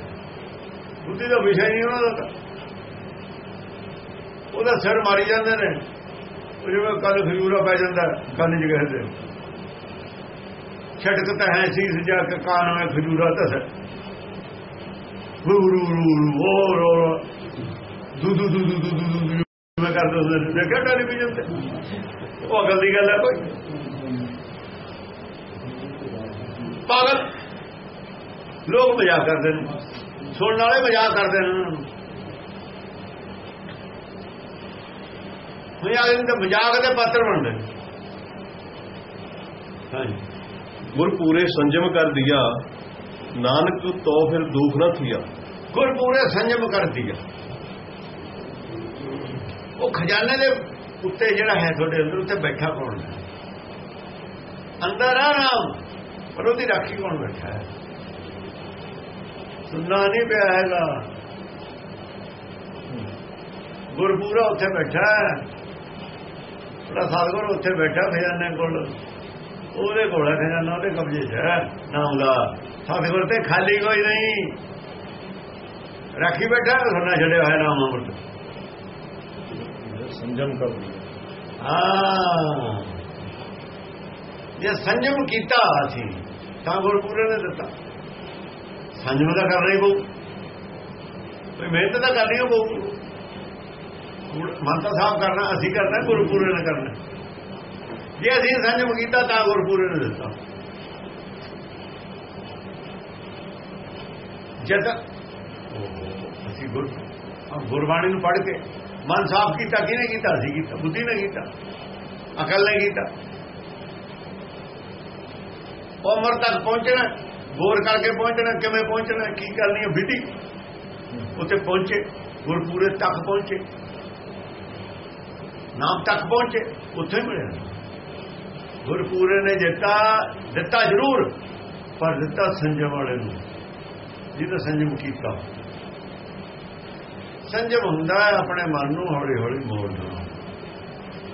ਬੁੱਧੀ ਦਾ ਵਿਸ਼ਾ ਹੀ ਨਹੀਂ ਉਹਨਾਂ ਦਾ ਉਹਦਾ ਸਿਰ ਮਾਰੀ ਜਾਂਦੇ ਨੇ। ਉਹ ਜਿਵੇਂ ਕੱਲ ਖਜੂਰਾ ਪੈ ਜਾਂਦਾ ਕੰਨ ਚ ਕਹਿੰਦੇ ਛਟਕ ਤਾਂ ਹੈ ਸੀ ਜਾ ਕੇ ਕਾਨ ਵਿੱਚ ਖਜੂਰਾ ਤਾਂ ਰੂ ਰੂ ਰੂ ਰੂ ਰੋ ਰੋ। ਦੂ ਦੂ ਦੂ ਦੂ ਦੂ ਦੂ ਮੈਂ ਕਰਦਾ ਹੁੰਦਾ ਸੀ। ਦੇਖਿਆ ਟੈਲੀਵਿਜ਼ਨ ਤੇ ਉਹ ਅਗਲ ਦੀ ਗੱਲ ਹੈ ਕੋਈ। ਪਾਗਲ। ਲੋਕ ਮਜ਼ਾਕ ਕਰਦੇ ਨੇ। ਸੁਣਨ ਵਾਲੇ ਮਜ਼ਾਕ ਕਰਦੇ ਨੇ ਉਹਨਾਂ ਨੂੰ। ਮਜ਼ਾਕ ਦੇ ਮਜ਼ਾਕ ਦੇ ਪਾਤਰ ਬਣਦੇ ਹਾਂਜੀ। ਗੁਰ ਪੂਰੇ ਸੰਜਮ ਕਰ ਦਿਆ ਨਾਨਕ ਤੋ ਫਿਰ ਦੁਖ ਨਾ ਥੀਆ। ਗੁਰ ਪੂਰੇ ਸੰਜਮ ਕਰਦੀ ਆ ਉਹ ਖਜ਼ਾਨੇ ਦੇ ਉੱਤੇ ਜਿਹੜਾ ਹੈ ਤੁਹਾਡੇ ਅੰਦਰ ਉੱਤੇ ਬੈਠਾ ਕੌਣ ਹੈ? ਅੰਦਰ ਆ ਰਾਮ, ਪਰ ਉਹਦੀ ਰਾਖੀ ਕੌਣ ਬੈਠਾ ਹੈ? ਸੁਣਨਾ ਨਹੀਂ ਪਿਆ ਹੈਗਾ। ਗੁਰਪੂਰਾ ਉੱਥੇ ਬੈਠਾ ਹੈ। ਉਹਦਾ ਸਤਿਗੁਰ ਉੱਥੇ ਬੈਠਾ ਖਜ਼ਾਨੇ ਕੋਲ। ਉਹਦੇ ਕੋਲ ਹੈ ਖਜ਼ਾਨਾ, ਉਹਦੇ ਕਬਜ਼ੇ 'ਚ ਹੈ। ਨਾਮ ਦਾ ਸਤਿਗੁਰ ਤੇ ਖਾਲੀ ਕੋਈ ਨਹੀਂ। ਰਾਖੀ ਬੈਠਾ ਸੁਣਨਾ ਛੱਡਿਆ ਹੋਇਆ ਨਾਮ ਅੰਮ੍ਰਿਤ। ਸੰਜਮ ਕਰ ਦਿਆ ਜੇ ਸੰਜਮ ਕੀਤਾ ਅਸੀਂ, ਤਾਂ ਗੁਰਪੂਰੇ ਨੇ ਦਿੱਤਾ। ਸੰਜਮ ਦਾ ਕਰ ਹੀ ਪਊ ਕੋਈ ਮਿਹਨਤ ਤਾਂ ਕਰਨੀ ਹੀ ਪਊ ਮਨ ਤਾਂ ਸਾਫ਼ ਕਰਨਾ, ਅਸੀਂ ਕਰਨਾ ਗੁਰਪੂਰੇ ਨੇ ਕਰਨਾ। ਜੇ ਅਸੀਂ ਸੰਜਮ ਕੀਤਾ, ਤਾਂ ਗੁਰਪੂਰੇ ਨੇ ਦਿੱਤਾ। ਜਦ ਅਸੀਂ ਗੁਰ ਗੁਰਬਾਣੀ ਨੂੰ ਪੜ੍ਹ ਕੇ ਮਨ ਸਾਫ਼ ਕੀਤਾ ਕਿਹਨੇ ਕੀਤਾ ਅਸੀਂ ਕੀਤਾ ਬੁੱਧੀ ਨੇ ਕੀਤਾ ਅਕਲ ਨੇ ਕੀਤਾ ਉਹ ਉਮਰ ਤੱਕ ਪਹੁੰਚਣਾ ਗੌਰ ਕਰਕੇ ਪਹੁੰਚਣਾ ਕਿਵੇਂ ਪਹੁੰਚਣਾ ਕੀ ਕਰਨੀ ਹੈ ਵਿਧੀ ਉੱਥੇ ਪਹੁੰਚੇ ਗੁਰਪੂਰੇ ਤੱਕ ਪਹੁੰਚੇ ਨਾਮ ਤੱਕ ਪਹੁੰਚੇ ਉੱਥੇ ਮਿਲਿਆ ਗੁਰਪੂਰੇ ਨੇ ਦਿੱਤਾ ਦਿੱਤਾ ਜ਼ਰੂਰ ਪਰ ਦਿੱਤਾ ਸੰਜਮ ਵਾਲੇ ਨੂੰ ਜਿਹਦਾ ਸੰਜਮ ਕੀਤਾ ਸੰਜਮ ਹੁੰਦਾ ਹੈ, ਆਪਣੇ ਮਨ ਨੂੰ ਹੌਲੀ ਹੌਲੀ ਮੋੜਨਾ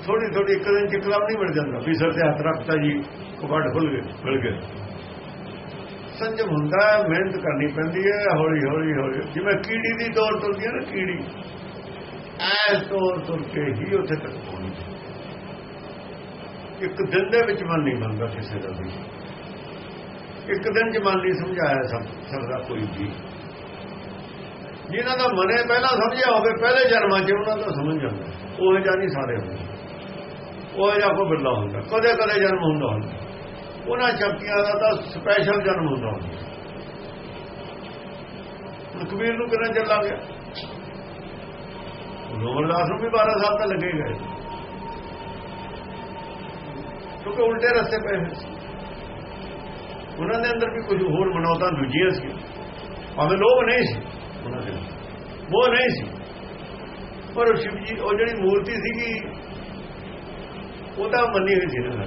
ਥੋੜੀ ਥੋੜੀ ਇੱਕ ਦਿਨ ਚ ਇਕਦਮ ਨਹੀਂ ਮਿਲ ਜਾਂਦਾ। ਵੀ ਸਰ ਤੇ ਹੱਥ ਰੱਖਤਾ ਜੀ ਕਪੜ ਖੁੱਲ ਗਏ ਖੁੱਲ ਗਏ। ਸੰਜਮ ਹੁੰਦਾ ਹੈ, ਮਿਹਨਤ ਕਰਨੀ ਪੈਂਦੀ ਹੈ ਹੌਲੀ ਹੌਲੀ। ਹੌਲੀ ਜਿਵੇਂ ਕੀੜੀ ਦੀ ਦੌੜ ਤੁਰਦੀ ਹੈ ਨਾ, ਕੀੜੀ। ਐਸ ਦੌੜ ਤੁਰ ਕੇ ਹੀ ਉੱਥੇ ਤੱਕ ਪਹੁੰਚਦੀ ਇੱਕ ਦਿਨ ਦੇ ਵਿੱਚ ਮਨ ਨਹੀਂ ਮੰਨਦਾ ਕਿਸੇ ਦਾ ਵੀ। ਇੱਕ ਦਿਨ ਚ ਮਨ ਨਹੀਂ ਸਮਝਾਇਆ ਸਭ ਸਕਦਾ ਕੋਈ ਵੀ। ਜਿਨ੍ਹਾਂ ਦਾ ਮਨੇ ਪਹਿਲਾਂ ਸਮਝਿਆ ਹੋਵੇ, ਪਹਿਲੇ ਜਨਮਾਂ 'ਚ ਉਹਨਾਂ ਦਾ ਸਮਝ ਜਾਂਦਾ ਉਹ ਜਾਂ ਨਹੀਂ ਸਾਰੇ ਹੁੰਦੇ। ਉਹ ਜਾਂ ਕੋ ਬਿਰਲਾ ਹੁੰਦਾ। ਕਦੇ ਕਦੇ ਜਨਮ ਹੁੰਦਾ ਹੁੰਦਾ। ਉਹਨਾਂ ਸ਼ਕਤੀਆਂ ਦਾ ਤਾਂ ਸਪੈਸ਼ਲ ਜਨਮ ਹੁੰਦਾ ਹੁੰਦਾ। ਹੁਣ ਕਬੀਰ ਨੂੰ ਕਿੰਨਾ ਚੱਲਾ ਗਿਆ? ਰੋਮਦਾਸ ਨੂੰ ਵੀ 12 ਸਾਲ ਤਾਂ ਲੱਗੇ ਗਏ। ਕਿਉਂਕਿ ਉਲਟੇ ਰਸਤੇ ਪਏ ਹੋਏ ਸੀ। ਉਹਨਾਂ ਦੇ ਅੰਦਰ ਵੀ ਕੁਝ ਹੋਰ ਮਨੌਤਾਂ ਦੂਜੀਆਂ ਸੀ। ਭਾਵੇਂ ਲੋਭ ਨਹੀਂ ਸੀ। ਉਹਨਾਂ ਦੇ ਉਹ ਨਹੀਂ ਸੀ। ਪਰ ਉਹ ਸ਼ਿਵ ਜੀ, ਉਹ ਜਿਹੜੀ ਮੂਰਤੀ ਸੀਗੀ, ਉਹ ਤਾਂ ਮੰਨੀ ਹੋਈ ਸੀ ਨਾ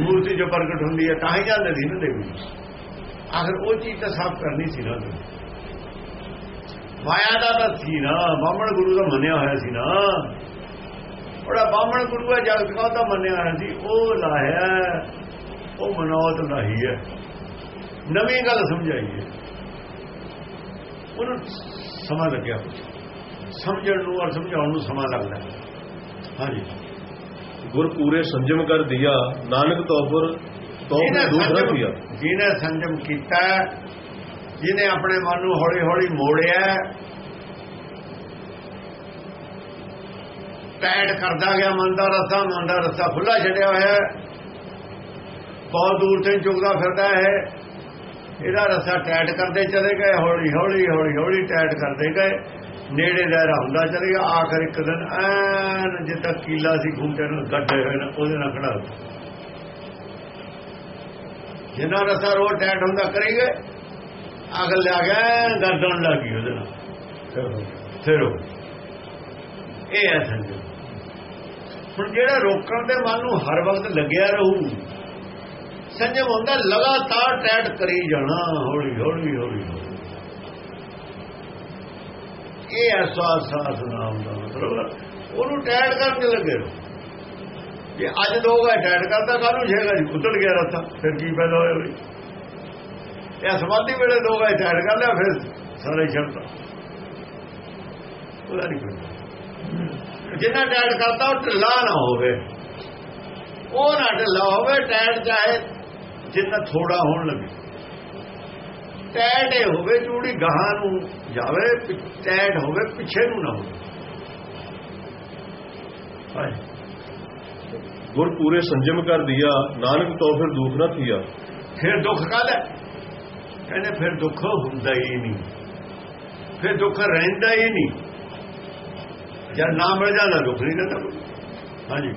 ਮੂਰਤੀ ਜੋ ਪ੍ਰਗਟ ਹੁੰਦੀ ਹੈ, ਤਾਂ ਹੀ ਜਾਂਦੇ ਸੀ ਨਾ ਦੇਵੀ ਆਖਰ ਉਹ ਚੀਜ਼ ਤਾਂ ਸਾਫ਼ ਕਰਨੀ ਸੀ ਨਾ। ਮਾਇਆ ਦਾ ਤਾਂ ਸੀ ਨਾ, ਬਾਹਮਣ ਗੁਰੂ ਦਾ ਮੰਨਿਆ ਹੋਇਆ ਸੀ ਨਾ। ਉਹਦਾ ਬਾਹਮਣ ਗੁਰੂ ਹੈ, ਜਗਤ ਦਾ ਤਾਂ ਮੰਨਿਆ ਹੋਇਆ ਸੀ। ਉਹ ਲਾਇਆ ਉਹ ਮਨੌਤ ਲਾਹੀ ਹੈ। ਨਵੀਂ ਗੱਲ ਸਮਝਾਈ ਹੈ ਉਹਨੂੰ ਸਮਾਂ ਲੱਗਿਆ। ਸਮਝਣ ਨੂੰ ਔਰ ਸਮਝਾਉਣ ਨੂੰ ਸਮਾਂ ਲੱਗਦਾ ਹਾਂਜੀ। ਗੁਰ ਪੂਰੇ ਸੰਜਮ ਕਰ ਦਿਆ ਨਾਨਕ ਤੋ ਫਿਰ ਤੋ ਜਿਹਨੇ ਫਿਰ ਦੁਖ ਨਾ ਸੰਜਮ- ਥੀਆ ਜਿਹਨੇ ਸੰਜਮ ਕੀਤਾ ਜਿਹਨੇ ਆਪਣੇ ਮਨ ਨੂੰ ਹੌਲੀ ਹੌਲੀ ਮੋੜਿਆ ਟੈਟ ਕਰਦਾ ਗਿਆ ਮਨ ਦਾ ਰਸਤਾ ਮਨ ਦਾ ਰਸਤਾ ਖੁੱਲਾ ਛੱਡਿਆ ਹੋਇਆ ਬਹੁਤ ਦੂਰ ਤੋਂ ਚੁਗਦਾ ਫਿਰਦਾ ਹੈ। ਇਹਦਾ ਰਸਤਾ ਟੈਟ ਕਰਦੇ ਚਲੇ ਗਏ, ਹੌਲੀ ਹੌਲੀ ਹੌਲੀ ਹੌਲੀ ਟੈਟ ਕਰਦੇ ਗਏ। ਨੇੜੇ ਦਾਇਰਾ ਹੁੰਦਾ ਚਲੇ ਗਿਆ, ਆਖਰ ਇੱਕ ਦਿਨ ਐਨ ਜਿੱਦਾਂ ਕੀਲਾ ਸੀ ਘੁੰਮਦੇ ਨੂੰ ਗੱਡੇ ਹੋਏ ਨੇ, ਉਹਦੇ ਨਾਲ ਖੜਾ ਜਿੰਨਾ ਰਸਾ ਰੋ ਟੈਟ ਹੁੰਦਾ ਕਰੀ ਗਏ ਅਗਲ ਲਿਆ ਗਿਆ ਗਰਦਨ ਲੱਗੀ ਉਹਦੇ ਨਾਲ। ਫਿਰ ਉਹ ਇਹ ਹੈ ਸੰਜਮ ਹੁਣ ਜਿਹੜਾ ਰੋਕਣ ਦੇ ਮਨ ਨੂੰ ਹਰ ਵਕਤ ਲੱਗਿਆ ਰਹੂ ਸੰਜਮ ਹੁੰਦਾ, ਲਗਾਤਾਰ ਟੈਟ ਕਰੀ ਜਾਣਾ, ਹੌਲੀ ਹੌਲੀ ਹੌਲੀ। ਹੌਲੀ। ਇਹ ਅਹਿਸਾਸ ਸਾਸ ਨਾਮ ਦਾ ਮਤਲਬ ਉਹਨੂੰ ਟੈਟ ਕਰਨ ਲੱਗੇ। ਜੇ ਅੱਜ ਲੋਕ ਗਾ ਟੈਟ ਕਰਦਾ ਕੱਲ ਨੂੰ ਜੀ ਉਤਲ ਗਿਆ ਰਸਤਾ, ਫਿਰ ਕੀ ਪੈਦਾ ਹੋਇਆ ਬਈ ਇਹ ਸਮਾਧੀ ਵੇਲੇ ਲੋਕ ਗਾ ਟੈਟ ਕਰ ਲਿਆ, ਫਿਰ ਸਾਰੇ ਛੱਡਦਾ ਉਹਦਾ ਨਹੀਂ ਜਿੰਨਾ ਟੈਟ ਕਰਦਾ, ਉਹ ਢਿੱਲਾ ਨਾ ਹੋਵੇ। ਉਹ ਨਾ ਢਿੱਲਾ ਹੋਵੇ, ਟੈਟ ਚਾਹੇ ਜਿੰਨਾ ਥੋੜਾ ਹੋਣ ਲੱਗੇ। ਇਹ ਹੋਵੇ ਚੂੜੀ ਗਾਹਾਂ ਨੂੰ ਜਾਵੇ ਟੈਟ ਹੋਵੇ ਪਿੱਛੇ ਨੂੰ ਨਾ ਹੋਵੇ। ਗੁਰ ਪੂਰੇ ਸੰਜਮ ਕਰ ਦਿਆ ਨਾਨਕ ਤੋ ਫਿਰ ਦੁਖ ਨਾ ਥੀਆ। ਫਿਰ ਦੁੱਖ ਕਾਹਦਾ? ਕਹਿੰਦੇ ਫਿਰ ਦੁੱਖ ਹੁੰਦਾ ਹੀ ਨਹੀਂ। ਫਿਰ ਦੁੱਖ ਰਹਿੰਦਾ ਹੀ ਨਹੀਂ। ਜਦ ਨਾ ਮਿਲ ਜਾਂਦਾ ਦੁੱਖ ਨਹੀਂ ਰਹਿੰਦਾ। ਹਾਂਜੀ।